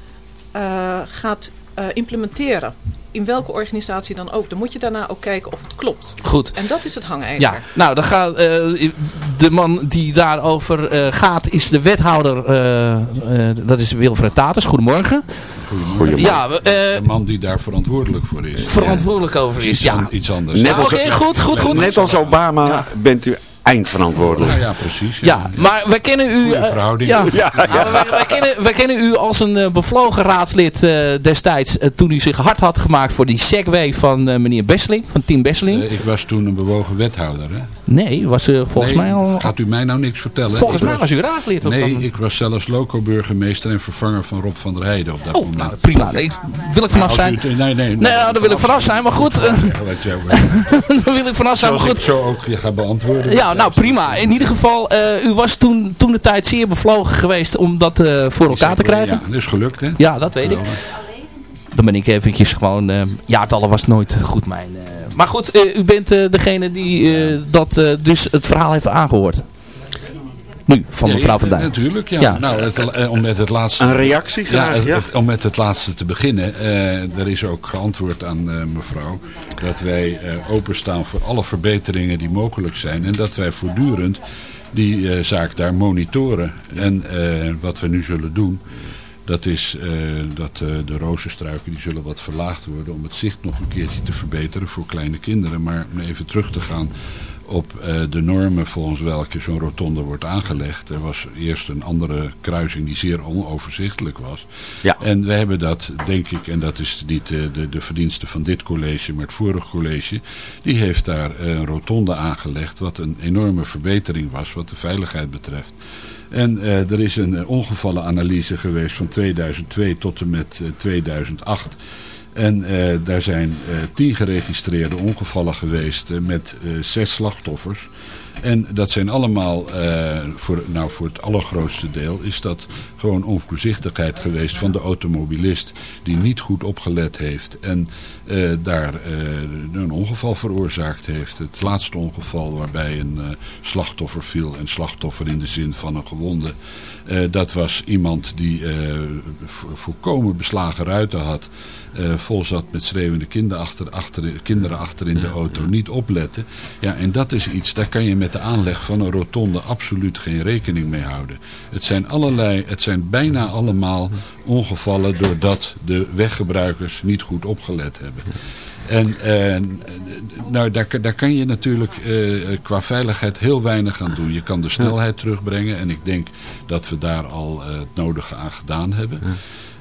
eh, gaat eh, implementeren, in welke organisatie dan ook, dan moet je daarna ook kijken of het klopt. Goed. En dat is het hangijzer. Ja, nou, dan gaat, eh, de man die daarover eh, gaat is de wethouder, eh, eh, dat is Wilfred Taters. Goedemorgen. Goedemorgen. Ja, eh, De man die daar verantwoordelijk voor is. verantwoordelijk over is. Ja, iets anders. Net Ja, als, Oké, goed, goed, goed. net als Obama bent u eindverantwoordelijk. Nou ja, precies. Ja, maar wij kennen u... Goeie eh, verhouding. Ja, Ja, Nou, ja. wij, wij kennen, wij kennen u als een eh, bevlogen raadslid eh, destijds toen u zich hard had gemaakt voor die segway van eh, meneer Besseling, van Team Besseling. Ik was toen een bewogen wethouder. Hè? nee, was u volgens Nee, mij al... Gaat u mij nou niks vertellen? Volgens Ik mij was u raadslid. Nee, ik was zelfs loco-burgemeester en vervanger van Rob van der Heijden op dat Oh, moment. nou, prima. Wil ik vanaf zijn. nee, nee, nee. Nou, daar wil ik vanaf zijn, maar goed. Ja, daar wil ik vanaf zijn, maar Zoals ik goed. zo ook je ga beantwoorden. Ja, nou prima. In ieder geval, eh, u was toen, toen de tijd zeer bevlogen geweest om dat eh, voor elkaar te krijgen. Ja, is gelukt, hè? Ja, dat weet ik. Dan ben ik eventjes gewoon... eh jaartallen was nooit goed mijn... Maar goed, u bent degene die dat dus het verhaal heeft aangehoord. Nu, van mevrouw ja, Van. Natuurlijk, ja. Ja. Nou, het, eh, om met het laatste... Een reactie Ja, graag, het- ja. het- om met het laatste te beginnen. eh, er is ook geantwoord aan eh, mevrouw dat wij eh, openstaan voor alle verbeteringen die mogelijk zijn. En dat wij voortdurend die eh, zaak daar monitoren. En eh, wat we nu zullen doen, dat is eh, dat eh, de rozenstruiken die zullen wat verlaagd worden om het zicht nog een keertje te verbeteren voor kleine kinderen. Maar om even terug te gaan op eh, de normen volgens welke zo'n rotonde wordt aangelegd. Er was eerst een andere kruising die zeer onoverzichtelijk was. Ja. En we hebben dat, denk ik, en dat is niet eh, de, de verdienste van dit college, maar het vorige college, die heeft daar een rotonde aangelegd wat een enorme verbetering was wat de veiligheid betreft. En eh, er is een ongevallenanalyse geweest van 2002 tot en met eh, 2008. En eh, daar zijn eh, tien geregistreerde ongevallen geweest eh, met zes slachtoffers. En dat zijn allemaal, eh, voor, nou voor het allergrootste deel, is dat gewoon onvoorzichtigheid geweest van de automobilist die niet goed opgelet heeft en eh, daar eh, een ongeval veroorzaakt heeft. Het laatste ongeval waarbij een slachtoffer viel, en slachtoffer in de zin van een gewonde, dat was iemand die vo- volkomen beslagen ruiten had, vol zat met schreeuwende kinderen achter, achter, kinderen achter in de auto, niet opletten. Ja, en dat is iets, daar kan je met de aanleg van een rotonde absoluut geen rekening mee houden. Het zijn allerlei, het zijn bijna allemaal ongevallen doordat de weggebruikers niet goed opgelet hebben. En eh, nou, daar, daar kan je natuurlijk eh, qua veiligheid heel weinig aan doen. Je kan de snelheid terugbrengen en ik denk dat we daar al eh, het nodige aan gedaan hebben.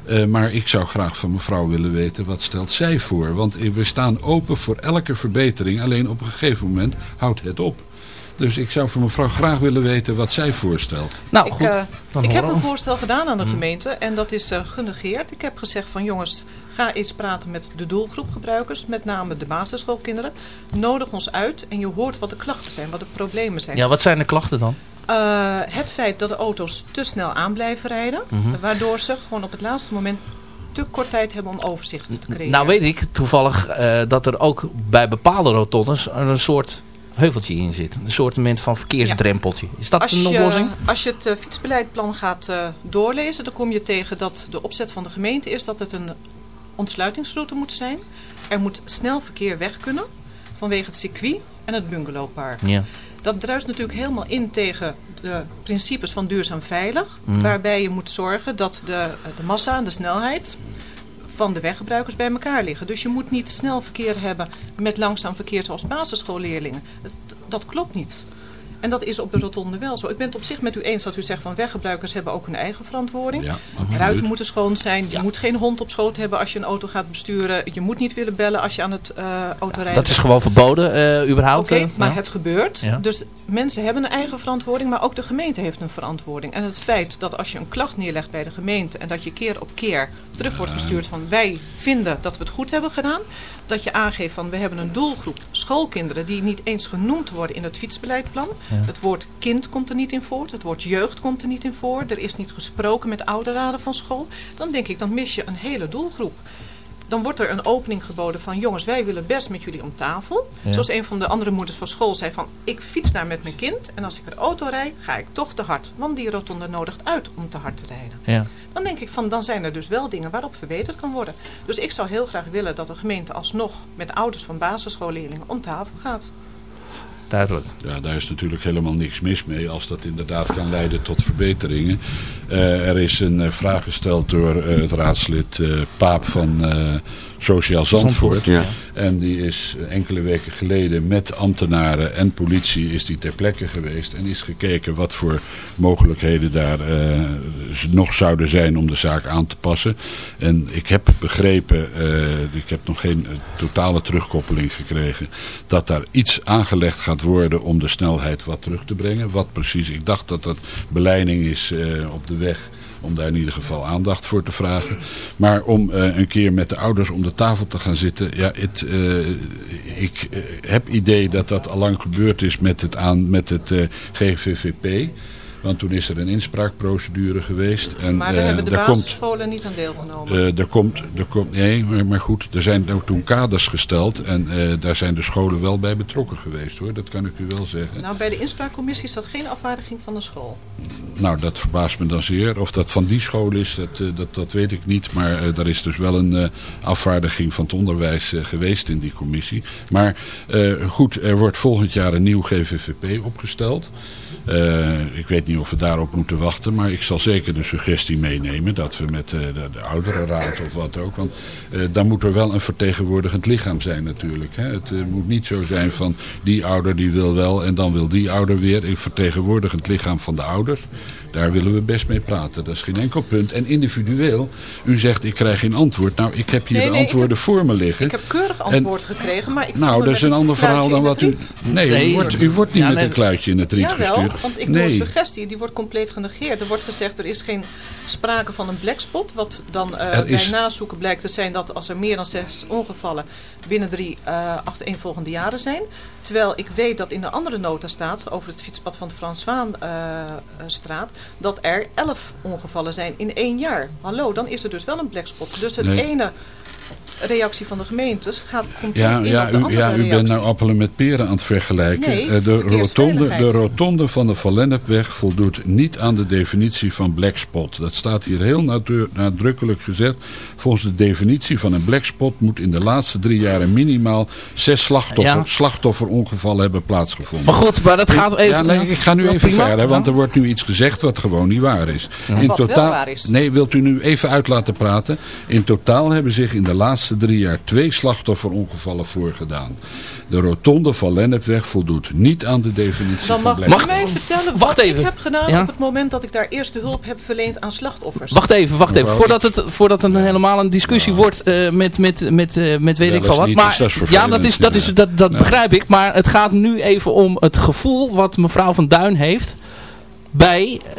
Eh, maar ik zou graag van mevrouw willen weten, wat stelt zij voor? Want eh, we staan open voor elke verbetering, alleen op een gegeven moment houdt het op. Dus ik zou van mevrouw graag willen weten wat zij voorstelt. Nou Ik, goed, eh, dan ik heb een voorstel gedaan aan de gemeente en dat is eh, genegeerd. Ik heb gezegd van jongens, ga eens praten met de doelgroep gebruikers, met name de basisschoolkinderen. Nodig ons uit en je hoort wat de klachten zijn, wat de problemen zijn. Ja, wat zijn de klachten dan? Eh, het feit dat de auto's te snel aan blijven rijden, Mhm. waardoor ze gewoon op het laatste moment te kort tijd hebben om overzicht te creëren. Nou weet ik toevallig eh, dat er ook bij bepaalde rotondes een soort heuveltje in zit. Een soort van verkeersdrempeltje. Is dat Als een je, oplossing? als je het eh, fietsbeleidplan gaat eh, doorlezen, dan kom je tegen dat de opzet van de gemeente is dat het een ontsluitingsroute moet zijn. Er moet snel verkeer weg kunnen vanwege het circuit en het bungalowpark. Ja. Dat druist natuurlijk helemaal in tegen de principes van duurzaam veilig. Mhm. Waarbij je moet zorgen dat de, eh, de massa en de snelheid van de weggebruikers bij elkaar liggen. Dus je moet niet snel verkeer hebben met langzaam verkeer zoals basisschoolleerlingen. Dat, dat klopt niet. En dat is op de rotonde wel zo. Ik ben het op zich met u eens dat u zegt van weggebruikers hebben ook hun eigen verantwoording. Ja. Ruiten moeten schoon zijn. Je moet geen hond op schoot hebben als je een auto gaat besturen. Je moet niet willen bellen als je aan het uh, autorijden Dat is gewoon verboden, uh, überhaupt. Oké, uh, maar ja. het gebeurt. Ja. Dus mensen hebben een eigen verantwoording, maar ook de gemeente heeft een verantwoording. En het feit dat als je een klacht neerlegt bij de gemeente en dat je keer op keer terug wordt gestuurd van wij vinden dat we het goed hebben gedaan. Dat je aangeeft van we hebben een doelgroep schoolkinderen die niet eens genoemd worden in het fietsbeleidplan. Het woord kind komt er niet in voor. Het woord jeugd komt er niet in voor. Er is niet gesproken met ouderraden van school. Dan denk ik, dan mis je een hele doelgroep dan wordt er een opening geboden van jongens, wij willen best met jullie om tafel. Ja. Zoals een van de andere moeders van school zei van ik fiets daar met mijn kind en als ik er auto rijd, ga ik toch te hard. Want die rotonde nodigt uit om te hard te rijden. Ja. Dan denk ik van dan zijn er dus wel dingen waarop verbeterd kan worden. Dus ik zou heel graag willen dat de gemeente alsnog met ouders van basisschoolleerlingen om tafel gaat. Ja, daar is natuurlijk helemaal niks mis mee als dat inderdaad kan leiden tot verbeteringen. Eh, er is een eh, vraag gesteld door eh, het raadslid Paap van Sociaal Zandvoort. Ja. En die is enkele weken geleden met ambtenaren en politie is die ter plekke geweest. En is gekeken wat voor mogelijkheden daar eh, nog zouden zijn om de zaak aan te passen. En ik heb begrepen, eh, ik heb nog geen eh, totale terugkoppeling gekregen, dat daar iets aangelegd gaat worden om de snelheid wat terug te brengen. Wat precies, ik dacht dat dat beleiding is eh, op de weg om daar in ieder geval aandacht voor te vragen. Maar om eh, een keer met de ouders om de tafel te gaan zitten. Ja, het, eh, ik eh, heb idee dat dat allang gebeurd is met het, aan, met het GVVP. Want toen is er een inspraakprocedure geweest. En, Maar daar eh, hebben de daar komt, basisscholen niet aan deelgenomen. eh, er komt, er komt, nee, maar, maar goed, er zijn ook toen kaders gesteld. En eh, daar zijn de scholen wel bij betrokken geweest hoor. Dat kan ik u wel zeggen. nou, bij de inspraakcommissie is dat geen afvaardiging van de school. Nou, dat verbaast me dan zeer. Of dat van die school is, dat, dat, dat weet ik niet. Maar daar is dus wel een afvaardiging van het onderwijs geweest in die commissie. Maar goed, er wordt volgend jaar een nieuw GVVP opgesteld. Eh, ik weet niet of we daarop moeten wachten, maar ik zal zeker de suggestie meenemen dat we met eh, de, de oudere raad of wat ook, want eh daar moet er wel een vertegenwoordigend lichaam zijn natuurlijk. Hè. Het moet niet zo zijn van die ouder die wil wel en dan wil die ouder weer. Een vertegenwoordigend lichaam van de ouders. Daar willen we best mee praten. Dat is geen enkel punt. En individueel, u zegt ik krijg geen antwoord. Nou, ik heb hier Nee, de nee, antwoorden voor me liggen. Ik heb keurig antwoord gekregen, maar ik Nou, dat is met een ander kluitje verhaal dan in wat het u... riet. Nee, Nee, u, wordt, u wordt niet ja, met nee. een kluitje in het riet Jawel, gestuurd. want ik doe een nee. suggestie, die wordt compleet genegeerd. Er wordt gezegd, er is geen sprake van een blackspot. Wat dan is- bij nazoeken blijkt te zijn dat als er meer dan zes ongevallen binnen drie uh, achtereenvolgende jaren zijn. Terwijl ik weet dat in de andere nota staat, over het fietspad van de Frans Zwaanstraat, dat er elf ongevallen zijn in één jaar. Hallo, dan is er dus wel een blackspot. Dus het Nee. ene reactie van de gemeentes gaat compleet Ja, in ja, op de u, andere ja, u bent nou appelen met peren aan het vergelijken. Nee, Eh, de, rotonde, de rotonde van de Van Lennepweg voldoet niet aan de definitie van blackspot. Dat staat hier heel nadru- nadrukkelijk gezet. Volgens de definitie van een blackspot moet in de laatste drie jaren minimaal zes slachtoffer, Ja. slachtofferongevallen hebben plaatsgevonden. Maar goed, maar dat gaat even... ja, nee, ik ga nu even prima. verder, want er wordt nu iets gezegd wat gewoon niet waar is. In Wat wel totaal, waar is. Nee, wilt u nu even uit laten praten? In totaal hebben zich in de laatste drie jaar twee slachtofferongevallen voorgedaan. De rotonde van Lennepweg voldoet niet aan de definitie Dan van mag u black. mij vertellen wacht wat even. ik heb gedaan Ja. op het moment dat ik daar eerste hulp heb verleend aan slachtoffers. Wacht even, wacht even. Voordat het, voordat het een helemaal een discussie wordt eh, met, met, met, eh, met weet Wel ik veel eens wat. Maar ja, dat, is, dat, is, dat, dat Ja. begrijp ik. Maar het gaat nu even om het gevoel wat mevrouw Van Duin heeft bij eh,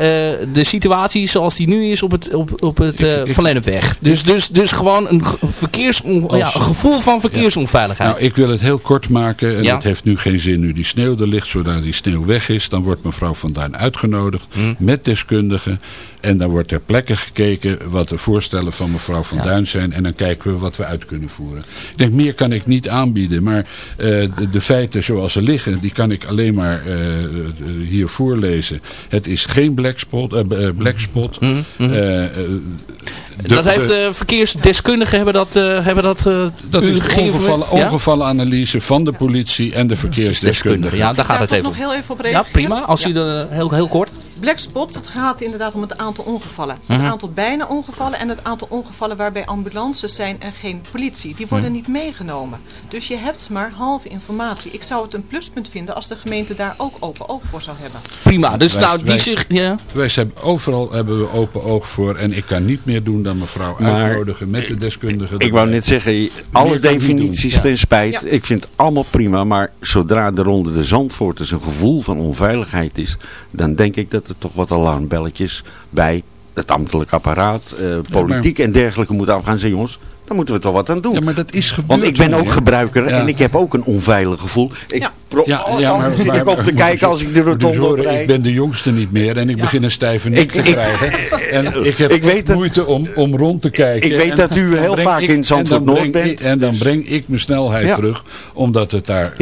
de situatie zoals die nu is op het, op, op het eh, ik- Van Lennepweg. Dus, dus, dus gewoon een, Als- ja, een gevoel van verkeersonveiligheid. Nou, ik wil het heel kort maken. En Ja. dat heeft nu geen zin nu die sneeuw er ligt. Zodra die sneeuw weg is, dan wordt mevrouw Van Duin uitgenodigd Hm. met deskundigen. En dan wordt ter plekke gekeken wat de voorstellen van mevrouw Van Ja. Duin zijn. En dan kijken we wat we uit kunnen voeren. Ik denk, meer kan ik niet aanbieden. Maar eh, de, de feiten zoals ze liggen, die kan ik alleen maar eh, eh, hier voorlezen. Het is geen blackspot. eh, blackspot. Hm, hm. Eh, eh, de- dat heeft de- de verkeersdeskundigen hebben dat, eh, hebben dat, eh, dat u is de ongevallen, Ja? ongevallenanalyse van de politie en de verkeersdeskundigen. Ja, daar gaat Daar het even nog heel even op Ja, reageren? prima. Als u Ja. er eh, heel, heel kort. Blackspot, het gaat inderdaad om het aantal ongevallen. Mhm. Het aantal bijna ongevallen en het aantal ongevallen waarbij ambulances zijn en geen politie. Die worden Mhm. niet meegenomen. Dus je hebt maar halve informatie. Ik zou het een pluspunt vinden als de gemeente daar ook open oog voor zou hebben. Prima. Dus Wij- nou, die wij- zich... Ja. Wij zijn, overal hebben we open oog voor. En ik kan niet meer doen dan mevrouw Maar uitnodigen met de deskundigen. Ik wou net zeggen, alle definities ten spijt. Ja. Ik vind het allemaal prima. Maar zodra er onder de Zandvoorters een gevoel van onveiligheid is. Dan denk ik dat er toch wat alarmbelletjes bij het ambtelijk apparaat, eh, politiek en dergelijke moeten afgaan. Zeggen jongens, dan moeten we toch wat aan doen. Ja, maar dat is gebeurd. Want ik ben ook gebruiker Ja. en ik heb ook een onveilig gevoel. Ik Ja. Pro- Ja, oh, ja, maar, zit ik op te kijken als ik de rotonde horen, oprijd. Ik ben de jongste niet meer en ik begin een stijve nek Ik- te ik- krijgen. En ik heb ik weet dat- moeite om, om rond te kijken. Ik weet En dat u heel vaak ik- in Zandvoort Noord bent. ik- En dan breng ik mijn snelheid Ja. terug, omdat het daar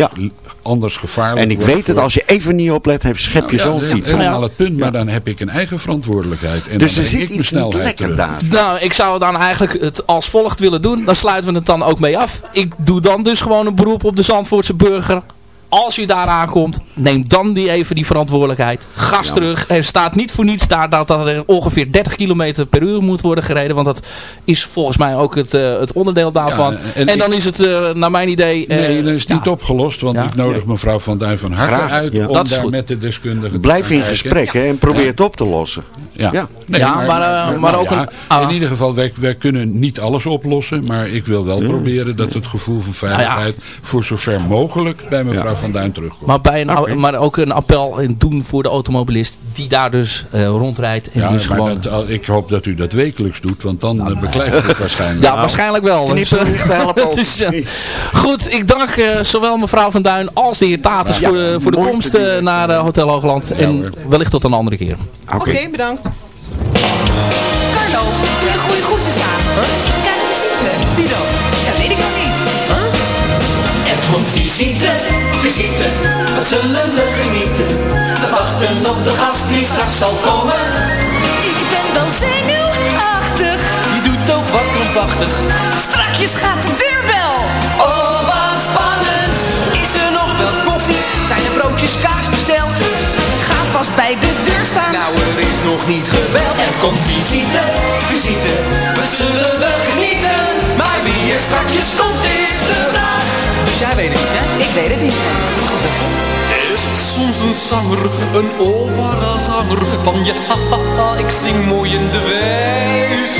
anders gevaarlijk En ik weet het, voor- als je even niet oplet, heb, schep je zo'n dat is fiets. helemaal het punt, maar dan heb ik een eigen verantwoordelijkheid. En Dus dan er breng zit ik mijn iets niet snelheid lekker terug. daar. Nou, ik zou dan eigenlijk het als volgt willen doen. Dan sluiten we het dan ook mee af. Ik doe dan dus gewoon een beroep op de Zandvoortse burger. Als je daar aankomt, neem dan die even die verantwoordelijkheid. Gas terug. Er staat niet voor niets daar dat er ongeveer 30 km per uur moet worden gereden. Want dat is volgens mij ook het, eh, het onderdeel daarvan. Ja, en en dan is het eh, naar mijn idee... eh, Nee, dat is niet ja. opgelost, want Ja. ik nodig mevrouw Van Duin van harte Graag, uit ja. om Dat is daar goed. met de deskundigen te Blijf in gesprek hè, en probeer het op te lossen. Ja, Ja. Nee, Ja, maar, maar ook ja, een- ah. In ieder geval, wij, wij kunnen niet alles oplossen. Maar ik wil wel proberen dat het gevoel van veiligheid... voor zover mogelijk bij mevrouw Van Duin terugkomt. Maar, bij een, maar ook een appel in doen voor de automobilist die daar dus eh, rondrijdt. En ja, dus gewoon... dat, al- ik hoop dat u dat wekelijks doet. Want dan eh, beklijft het waarschijnlijk. Ja, waarschijnlijk wel. Dus, eh, helpen eh, goed, ik dank eh, zowel mevrouw Van Duin als de heer Tatus Ja, voor, de, voor de komst eh, naar eh, Hotel Hoogland. en hoor. wellicht tot een andere keer. Oké, bedankt. Carlo, doe je goede aan. Krijg visite. Wie dan? Dat weet ik nog niet. Er komt visite, visite, wat zullen we genieten? We wachten op de gast die straks zal komen. Ik ben wel zenuwachtig. Die doet ook wat krampachtig. Strakjes gaat de deurbel. Oh, wat spannend! Is er nog wel koffie? Zijn er broodjes kaas bij de deur staan. Nou, er is nog niet gebeld. Er komt visite, visite, wat zullen we genieten? Maar wie er strakjes komt is de vraag. Dus jij weet het niet, hè? Ik weet het niet. Is het soms een zanger, een operazanger Van ja, ik zing mooi in de wijs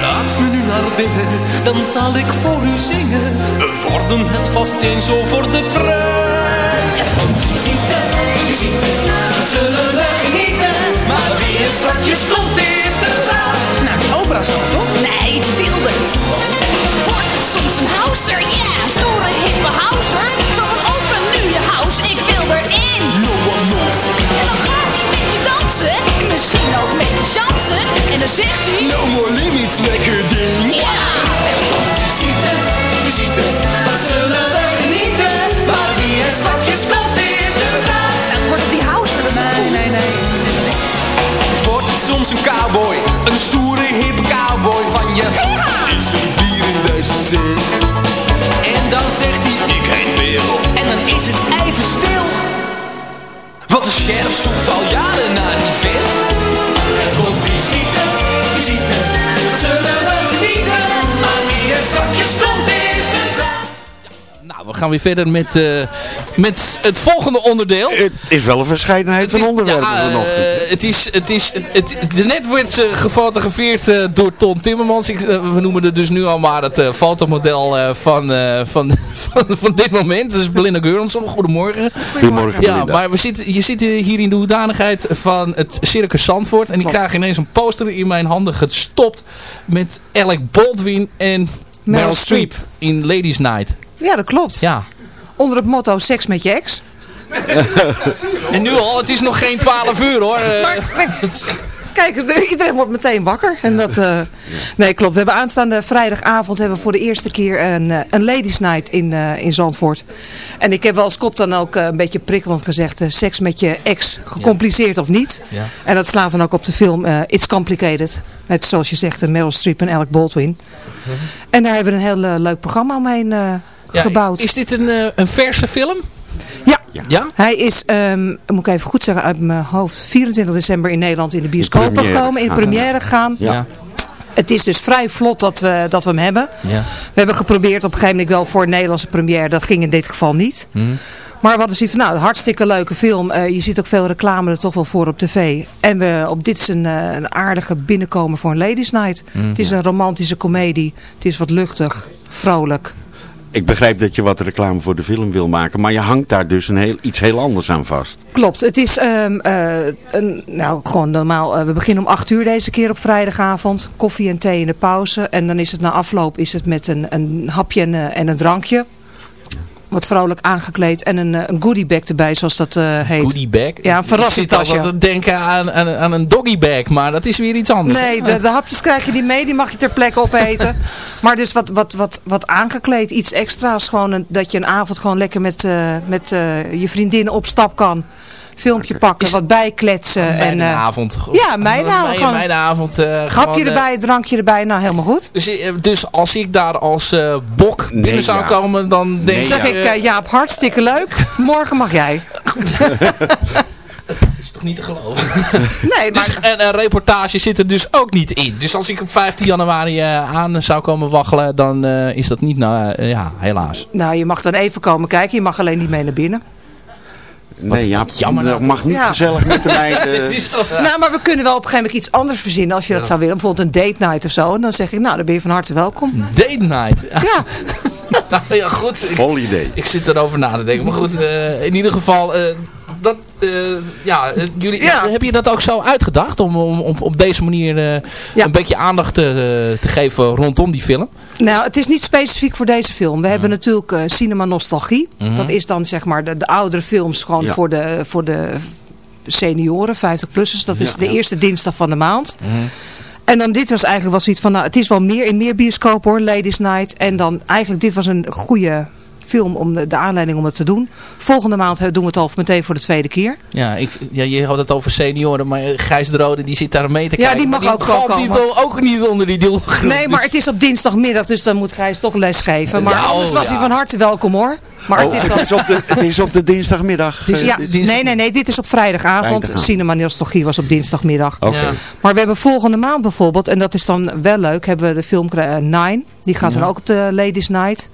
Laat me nu naar binnen, dan zal ik voor u zingen We worden het vast eens zo voor de prijs Er komt visite, visite, zullen we genieten Maar wie er strakjes komt is de vraag Nou, die opera zo, toch? Nee, die Wilders. Wordt het soms een houser? Ja, yeah. stoere hippe houser. Zo van open nu je house, ik wil erin. En dan gaat hij met je dansen. Misschien ook met je chansen. En dan zegt hij... No more limits, lekker ding Ja! Visite, visite, wat zullen we soms een cowboy, een stoere hippe cowboy van je. Is er bier in deze tent? En dan zegt hij, ik heet Bill En dan is het even stil. Want de sheriff zoekt al jaren naar die vent. Er komt visite, visite, wat zullen we genieten? Maar wie er strakjes komt is de vraag. Nou, we gaan weer verder met, eh, met het volgende onderdeel. Het is wel een verscheidenheid van onderwerpen Ja, vanochtend. eh, het is, het is, het, het- net werd eh, gefotografeerd eh, door Ton Timmermans. Ik, we noemen het dus nu al maar het fotomodel eh, van, eh, van, van, van dit moment. Dat is Belinda. Goedemorgen. Goedemorgen Ja, Belinda. maar we zitten, je zit hier in de hoedanigheid van het Circus Zandvoort. En ik krijg ineens een poster in mijn handen gestopt met Alec Baldwin en Meryl Streep in Ladies Night. Ja, dat klopt. Ja. Onder het motto seks met je ex. En nu al, het is nog geen 12 uur hoor. Eh, Maar, nee, kijk, de- iedereen wordt meteen wakker. En dat, eh, nee, klopt. We hebben aanstaande vrijdagavond hebben we voor de eerste keer een, eh, een ladies night in, in Zandvoort. En ik heb wel als kop dan ook een beetje prikkelend gezegd, seks met je ex, gecompliceerd of niet. Ja. En dat slaat dan ook op de film It's Complicated. Met zoals je zegt, Meryl Streep en Alec Baldwin. En daar hebben we een heel leuk programma omheen ja, gebouwd. Is dit een, eh, een verse film? Ja. Ja? Hij is, ehm, moet ik even goed zeggen uit mijn hoofd, 24 december in Nederland in de bioscoop gekomen. In de première gegaan. Ja. Het is dus vrij vlot dat we, dat we hem hebben. Ja. We hebben geprobeerd op een gegeven moment wel voor een Nederlandse première. Dat ging in dit geval niet. Mhm. Maar we hadden zoiets van, nou, een hartstikke leuke film. Eh, je ziet ook veel reclame er toch wel voor op tv. En we, op dit is een, eh, een aardige binnenkomen voor een ladies night. Mhm. Het is een romantische komedie. Het is wat luchtig, vrolijk. Ik begrijp dat je wat reclame voor de film wil maken, maar je hangt daar dus een heel, iets heel anders aan vast. Klopt, het is eh, een, nou, gewoon normaal. eh, we beginnen om 8 uur deze keer op vrijdagavond. Koffie en thee in de pauze. En dan is het na afloop is het met een, een hapje en, eh, en een drankje. Wat vrolijk aangekleed. En een, eh, een goodiebag erbij, zoals dat eh, heet. Goodiebag. Ja, een verrassingtasje. Ik zit al te denken aan, aan, aan een doggybag, maar dat is weer iets anders. Nee, de, de hapjes krijg je niet mee. Die mag je ter plekke opeten. maar dus wat, wat, wat, wat aangekleed. Iets extra's. Gewoon een- dat je een avond gewoon lekker met, eh, met je vriendinnen op stap kan. Filmpje pakken, wat bijkletsen. en, Mijn eh, avond. Ja, mijn avond. Mijn, Gewoon mijn avond. eh, gewoon, eh, erbij, drankje erbij. Nou, helemaal goed. Dus, eh, dus als ik daar als eh, bok binnen zou ja. komen, dan denk Nee, ik... zeg ik, eh, eh, Jaap, hartstikke leuk. Morgen mag jij. dat is toch niet te geloven? Nee, Dus, maar, en een reportage zit er dus ook niet in. Dus als ik op 15 januari eh, aan zou komen waggelen, dan eh, is dat niet, nou eh, ja, helaas. nou, je mag dan even komen kijken. Je mag alleen niet mee naar binnen. Nee, ja, jammer dat nou. mag niet Ja. gezellig met de meiden. Toch... Nou, maar we kunnen wel op een gegeven moment iets anders verzinnen als je dat zou willen. Bijvoorbeeld een date night of zo. En dan zeg ik, nou, dan ben je van harte welkom. Date night. Ja, nou ja, goed. Ik, Holiday. ik zit erover na te denken. Maar goed, eh, in ieder geval... eh, dat, eh, ja, eh, jullie, Ja. je dat ook zo uitgedacht? Om, om, om op deze manier eh, Ja. een beetje aandacht te, te geven rondom die film? nou, het is niet specifiek voor deze film. We hebben natuurlijk eh, cinema nostalgie. Mhm. Dat is dan zeg maar de, de oudere films gewoon Ja. voor, de, voor de senioren, 50-plussers. Dat is de eerste dinsdag van de maand. Mhm. En dan dit was eigenlijk wel zoiets van, nou, het is wel meer in meer bioscoop hoor, Ladies Night. En dan eigenlijk, dit was een goede film om de, de aanleiding om het te doen. Volgende maand eh, doen we het al meteen voor de tweede keer. Ja, ik, ja, je had het over senioren, maar Gijs de Rode die zit daar mee te Ja, kijken. die maar mag ook wel niet, ook niet onder die doelgroep. Nee, maar dus- het is op dinsdagmiddag, dus dan moet Gijs toch les geven. Maar Ja, anders oh, was ja. hij van harte welkom hoor. Maar Oh, het is dan... het, is op de, het is op de dinsdagmiddag. Dus eh, ja, nee, nee, nee, dit is op vrijdagavond. Cinema Nostalgie was op dinsdagmiddag. Ja. Maar we hebben volgende maand bijvoorbeeld, en dat is dan wel leuk, hebben we de film eh, Nine. Die gaat dan ook op de Ladies Night.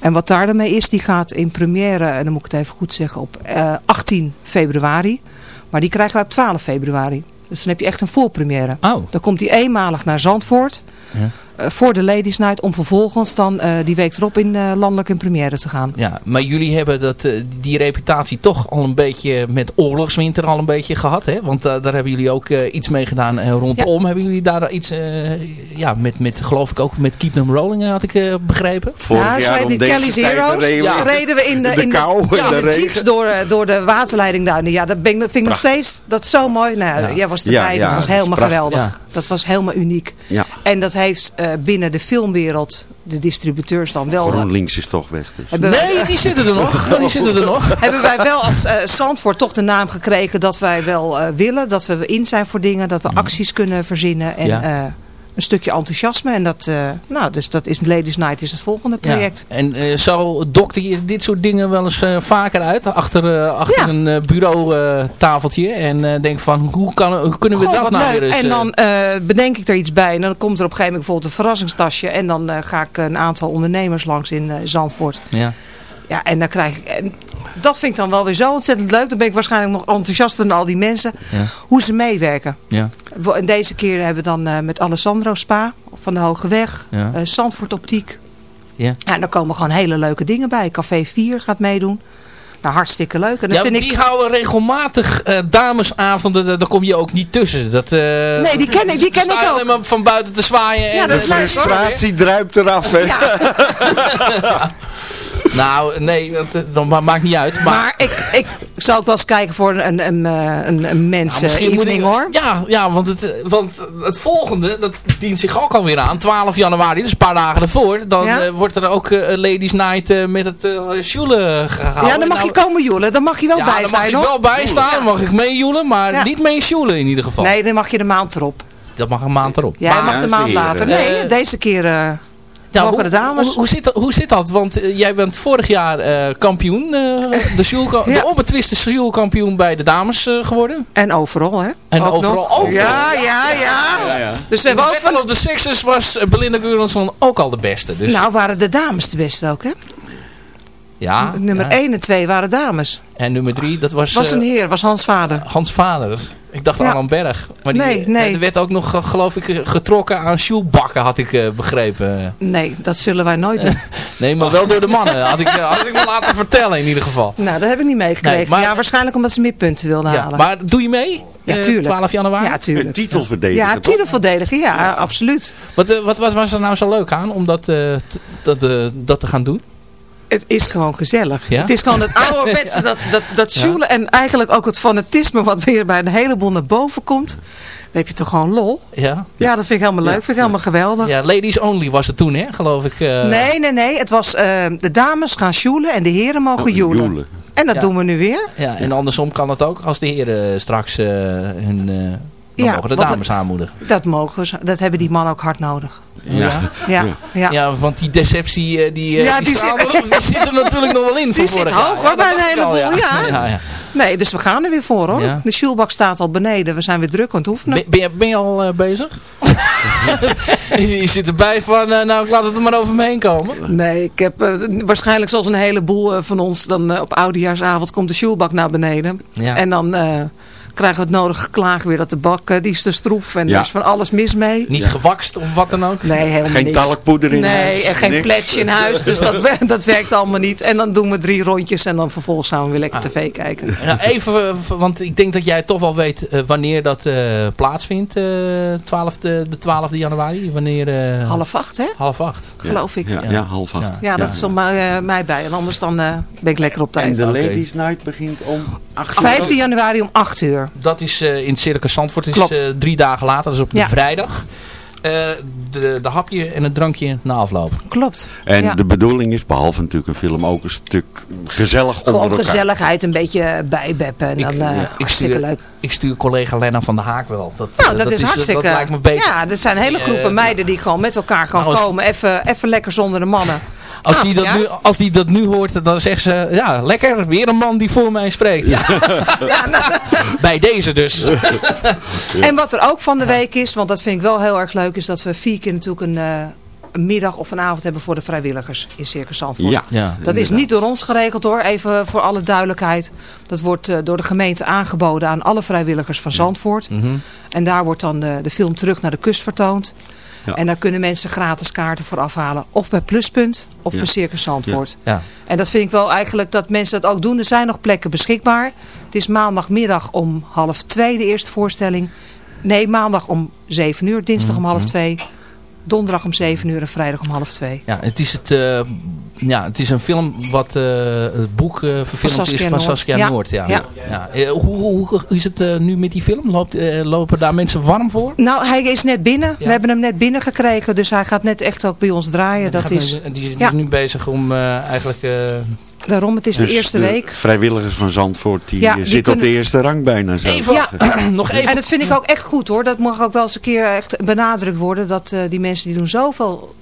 En wat daar dan mee is, die gaat in première, en dan moet ik het even goed zeggen, op eh, 18 februari. Maar die krijgen wij op 12 februari. Dus dan heb je echt een voorpremière. Oh, Dan komt hij eenmalig naar Zandvoort. Ja. Eh, voor de Ladies Night. Om vervolgens dan eh, die week erop in eh, landelijk in première te gaan. ja, maar jullie hebben dat, die reputatie toch al een beetje met oorlogswinter al een beetje gehad, hè? Want daar hebben jullie ook eh, iets mee gedaan eh, rondom. Hebben jullie daar iets, eh, ja, met, met geloof ik ook met Keep Them Rolling had ik eh, begrepen. Vorig Ja, jaar zo om heet die deze Kelly's tijd Heroes. reden we- Ja. reden we in de, de kou de, de in de regen. jeeps door, door de waterleidingduinen. Ja, dat, ik, vind ik nog steeds dat zo mooi. Nou, Ja. Jij was erbij, Ja, ja, dat was helemaal geweldig. Ja. Dat was helemaal uniek. Ja, En dat heeft eh, binnen de filmwereld, de distributeurs dan wel... GroenLinks is toch weg. Dus. wij- Nee, die zitten er nog. Die zitten er nog. hebben wij wel als eh Zandvoort toch de naam gekregen dat wij wel eh, willen. Dat we in zijn voor dingen, dat we acties kunnen verzinnen. En Ja. Een stukje enthousiasme. En dat, eh, nou, dus dat is Ladies Night is het volgende project. Ja. En eh, zo dokter je dit soort dingen wel eens eh, vaker uit? Achter, achter Ja. een bureautafeltje. en denk van, hoe, kan, hoe kunnen we Goh, dat nou eens... en dan bedenk ik er iets bij. En dan komt er op een gegeven moment bijvoorbeeld een verrassingstasje. En dan ga ik een aantal ondernemers langs in Zandvoort. ja. Ja, en dan krijg ik... En dat vind ik dan wel weer zo ontzettend leuk. Dan ben ik waarschijnlijk nog enthousiaster dan al die mensen. Ja. Hoe ze meewerken. Ja. En deze keer hebben we dan eh, met Alessandro Spa van de Hoge Weg. Ja. eh, Zandvoort Optiek. Ja. Ja, en daar komen gewoon hele leuke dingen bij. Café 4 gaat meedoen. Nou, hartstikke leuk. En dat Ja, vind die ik... houden regelmatig eh, damesavonden, daar kom je ook niet tussen. Dat, eh, Nee, die ken ik- die ken ik ook. alleen maar van buiten te zwaaien. Ja, en dat De frustratie druipt eraf. Hè? Nou, nee, dat, eh, dat ma- maakt niet uit. Maar, Maar ik, ik zou ook wel eens kijken voor een, een, eh, een, een mens Nou, eh, evening hoor. Ja, ja want, het, eh, want het volgende, dat dient zich ook alweer aan. 12 januari, dus een paar dagen ervoor. Dan Ja? eh, wordt er ook eh, een Ladies Night eh, met het uh, Sjoelen gehouden. Ja, dan mag je Nou, komen joelen. Dan mag je wel ja, bij dan zijn mag ik hoor. wel bij staan, Ja. dan mag ik meejoelen, maar Ja. niet mee sjoelen in ieder geval. Nee, dan mag je de maand erop. Dat mag een maand erop. Jij Maar- mag de maand later. Nee, Eh, deze keer Ja, mogen hoe, de dames. Hoe, hoe, zit dat, hoe zit dat? Want eh, jij bent vorig jaar eh, kampioen, eh, de, Ja. de onbetwiste Sjoelkampioen bij de dames eh, geworden. En overal hè. En Ook overal, nog. overal. Ja, ja, ja. Dus we In de hebben ook van... of the Sexes was Belinda Guransson ook al de beste. Dus, Nou waren de dames de beste ook hè. ja, Nummer ja. 1 en 2 waren dames. En nummer 3, dat was, Was een heer, was Hans vader. Hans Vader. Ik dacht Ja. Alan Berg. Maar die, Nee, nee. Er werd ook nog, eh, geloof ik, eh, getrokken aan sjoelbakken, had ik eh, begrepen. Nee, dat zullen wij nooit doen. Nee, maar wel door de mannen. Had ik, eh, had ik me laten vertellen in ieder geval. Nou, dat heb ik niet meegekregen. Nee, maar- ja, waarschijnlijk omdat ze meer punten wilden Ja, halen. maar doe je mee? Ja, Eh, tuurlijk. 12 januari? Ja, tuurlijk. Een titelverdediger. Ja, titelverdediger, ja, absoluut. Wat, eh, wat, wat was er nou zo leuk aan om dat, eh, t- dat, eh, dat te gaan doen? Het is gewoon gezellig. Ja? Het is gewoon het ouderwetse, dat, dat, dat Ja. sjoelen en eigenlijk ook het fanatisme wat weer bij een heleboel naar boven komt. Dan heb je toch gewoon lol. Ja? Ja, dat vind ik helemaal leuk. vind ik helemaal geweldig. Ja, ladies only was het toen, hè, geloof ik. eh. Nee, nee, nee. Het was eh, de dames gaan sjoelen en de heren mogen Oh, joelen. joelen. En dat Ja. doen we nu weer. Ja, en andersom kan het ook als de heren straks eh, hun... eh, dan Ja, mogen de dames aanmoedigen. Dat mogen ze. Dat hebben die mannen ook hard nodig. Ja. Ja, ja. Ja, want die deceptie, eh, die, eh, Ja, die, zit- er- die zit er natuurlijk nog wel in Die zit vorig hoog, jaar. hoor, bij een heleboel, ja. ja, ja. Nee, dus we gaan er weer voor hoor. Ja. De sjoelbak staat al beneden. We zijn weer druk aan het oefenen. Ben, ben, je, ben je al eh, bezig? je, zit erbij van, eh, nou ik laat het er maar over me heen komen. Nee, ik heb eh, waarschijnlijk zoals een heleboel van ons dan op oudejaarsavond komt de sjoelbak naar beneden. Ja. En dan eh, krijgen we het nodige geklaag weer dat de bak eh, die is te stroef en Ja. er is van alles mis mee. Niet gewakst of wat dan ook? Nee, helemaal Geen niks. talkpoeder in Nee, huis. en geen Niks. pletje in huis. Dus dat, dat werkt allemaal niet. En dan doen we drie rondjes en dan vervolgens gaan we weer lekker Ah. tv kijken. Nou, even, eh, want ik denk dat jij toch wel weet eh, wanneer dat eh, plaatsvindt, eh 12, de 12e januari. Wanneer, eh, Half acht, hè? half acht. Geloof ik. Ja, Ja, ja, half acht. Ja. dat is mij, mij bij. En anders dan eh, ben ik lekker op En tijd. de Oké. Ladies Night begint om 8 uur. 15 januari om 8 uur. Dat is eh, in het Circus Zandvoort. Dat is eh, drie dagen later, dat is op de Ja. vrijdag. Eh, de, de hapje en het drankje na afloop. Klopt. En Ja. de bedoeling is, behalve natuurlijk een film, ook een stuk gezellig Gewoon onder elkaar. gezelligheid, een beetje bijbeppen. En Ik- dan ja, eh ik stuur- leuk. Ik stuur collega Lena van der Haak wel. Dat, Nou, dat, is hartstikke... Dat lijkt me beter. Ja, er zijn hele groepen meiden die gewoon met elkaar gaan Nou, komen. Even, even lekker zonder de mannen. Als Ah, die, dat ja. nu, als die dat nu hoort, dan zegt ze... Ja, lekker, weer een man die voor mij spreekt. Ja. Bij deze dus. En wat er ook van de week is, want dat vind ik wel heel erg leuk, is dat we vier keer natuurlijk een, eh, een middag of een avond hebben voor de vrijwilligers in Circus Zandvoort. Ja. Ja. Dat is niet door ons geregeld hoor, even voor alle duidelijkheid. Dat wordt eh, door de gemeente aangeboden aan alle vrijwilligers van Zandvoort. Mhm. En daar wordt dan de, de film terug naar de kust vertoond. Ja. En daar kunnen mensen gratis kaarten voor afhalen. Of bij Pluspunt of Ja. bij Circus Zandvoort. Ja. En dat vind ik wel eigenlijk dat mensen dat ook doen. Er zijn nog plekken beschikbaar. Het is maandagmiddag om half twee de eerste voorstelling. Nee, maandag om zeven uur. Dinsdag om half twee. Donderdag om zeven uur en vrijdag om half twee. Ja, het is, het, eh, ja, het is een film wat eh, het boek eh verfilmd is van Noord. Saskia Ja. Noord. Ja. Ja. Ja. Eh, hoe, hoe, hoe is het nu met die film? Loopt, lopen daar mensen warm voor? Nou, hij is net binnen. Ja. We hebben hem net binnengekregen. Dus hij gaat net echt ook bij ons draaien. Dat is, nu- die, is- die ja. is nu bezig om eh, eigenlijk... eh, daarom, het is Dus de eerste de week. vrijwilligers van Zandvoort, die, Ja, die zitten op de eerste rang bijna. Zo. even, Ja. nog even... En dat vind ik ook echt goed hoor. Dat mag ook wel eens een keer echt benadrukt worden. Dat eh, die mensen die doen zoveel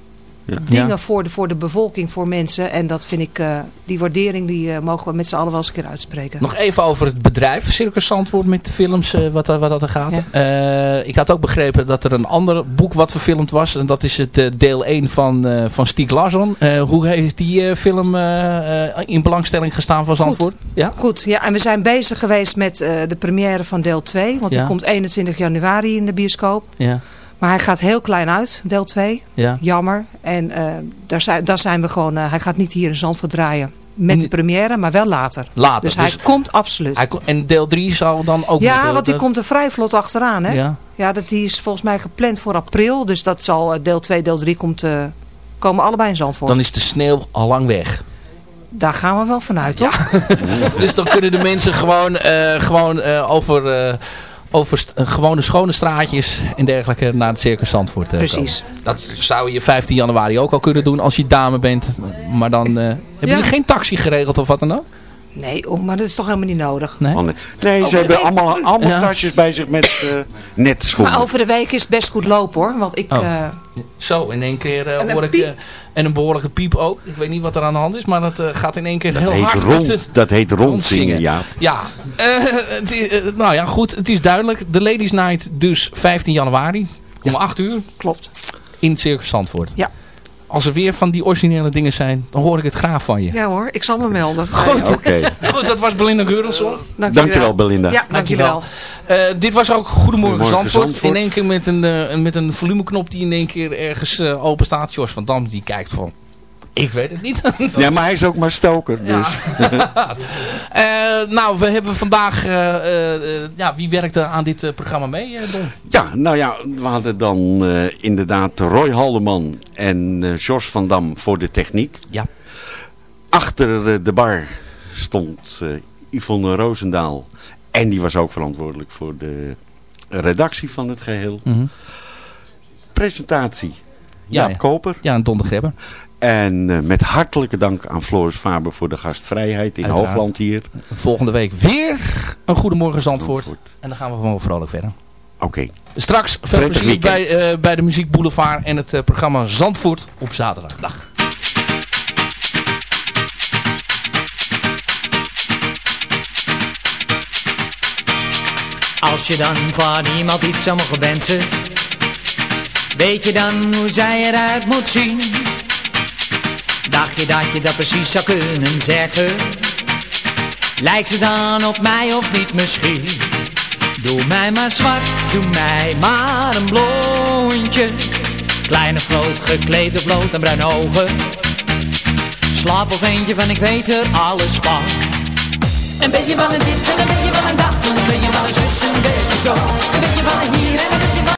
Ja. dingen Ja. voor, de, voor de bevolking, voor mensen. En dat vind ik, eh, die waardering die eh, mogen we met z'n allen wel eens een keer uitspreken. Nog even over het bedrijf Circus Zandvoort met de films, eh, wat, wat dat er gaat. Eh, ik had ook begrepen dat er een ander boek wat verfilmd was. En dat is het eh, deel 1 van, eh, van Stieg Larsson. Eh, hoe heeft die eh, film in belangstelling gestaan van Zandvoort? Ja? Goed, ja, en we zijn bezig geweest met eh, de première van deel 2. Want Ja. die komt 21 januari in de bioscoop. Ja. Maar hij gaat heel klein uit, deel 2. Ja. Jammer. En eh, daar, zijn, daar zijn we gewoon, eh, hij gaat niet hier in Zandvoort draaien. Met de première, maar wel later. Later. Dus, Dus hij komt absoluut. hij en deel 3 zou dan ook ja, want die dat- komt er vrij vlot achteraan. Hè? Ja. Ja, dat, die is volgens mij gepland voor april. Dus dat zal eh, deel 2, deel 3 komt, komen allebei in Zandvoort. Dan is de sneeuw al lang weg. Daar gaan we wel vanuit, toch? dus dan kunnen de mensen gewoon, gewoon over, over eh, gewone schone straatjes en dergelijke naar het Circus Zandvoort eh, Precies. komen. Dat zou je 15 januari ook al kunnen doen als je dame bent. Maar dan eh hebben jullie geen taxi geregeld of wat dan ook? Nee, oh, maar dat is toch helemaal niet nodig. Nee? Oh, nee. Nee, ze hebben allemaal, allemaal Ja. tasjes bij zich met eh nette schoenen. Maar over de week is het best goed lopen hoor. Want ik, Oh. eh, Zo, in één keer eh, hoor ik... en een behoorlijke piep ook. Ik weet niet wat er aan de hand is, maar dat gaat in één keer dat, heel heet hard. rond, het- dat heet rondzingen, ja. Ja, nou ja, goed. Het is duidelijk. De Ladies Night dus 15 januari om 8 uur klopt. in het Circus Zandvoort. Ja. Als er weer van die originele dingen zijn, dan hoor ik het graag van je. Ja hoor, ik zal me melden. Goed, Oké. Goed dat was Belinda Geurelson. Dankjewel Belinda. Ja, dankjewel. Eh dit was ook Goedemorgen, Goedemorgen, Zandvoort. Zandvoort. In één keer met een, eh, met een volumeknop die in één keer ergens eh, open staat. Jos van Dam die kijkt van, ik weet het niet. Ja, maar hij is ook maar stoker. Dus. Eh, nou, we hebben vandaag, eh, eh, ja, wie werkte aan dit programma mee, Don? Ja, nou ja, we hadden dan inderdaad Roy Haldeman en Jos van Dam voor de techniek. Ja. Achter de bar stond Yvonne Roosendaal. En die was ook verantwoordelijk voor de redactie van het geheel. Mhm. Presentatie. Ja, Jaap ja. Koper. Ja, een Don de Grebber. En eh, met hartelijke dank aan Floris Faber voor de gastvrijheid in Uiteraard. Hoogland hier. Volgende week weer een Goedemorgen Zandvoort. Zandvoort. En dan gaan we gewoon vrolijk verder. Oké. Straks veel Prettig plezier bij, eh, bij de Muziek Boulevard en het eh, programma Zandvoort op zaterdag. Dag. Als je dan van iemand iets zou mogen wensen Weet je dan hoe zij eruit moet zien Dacht je dat je dat precies zou kunnen zeggen. Lijkt ze dan op mij of niet misschien? Doe mij maar zwart, doe mij maar een blondje. Kleine vloot, gekleed op bloot en bruine ogen. Slaap of eentje van ik weet er alles van. Een beetje van een dit en een beetje van een dat. Een beetje van een zus en een beetje zo. Een beetje van een hier en een beetje van...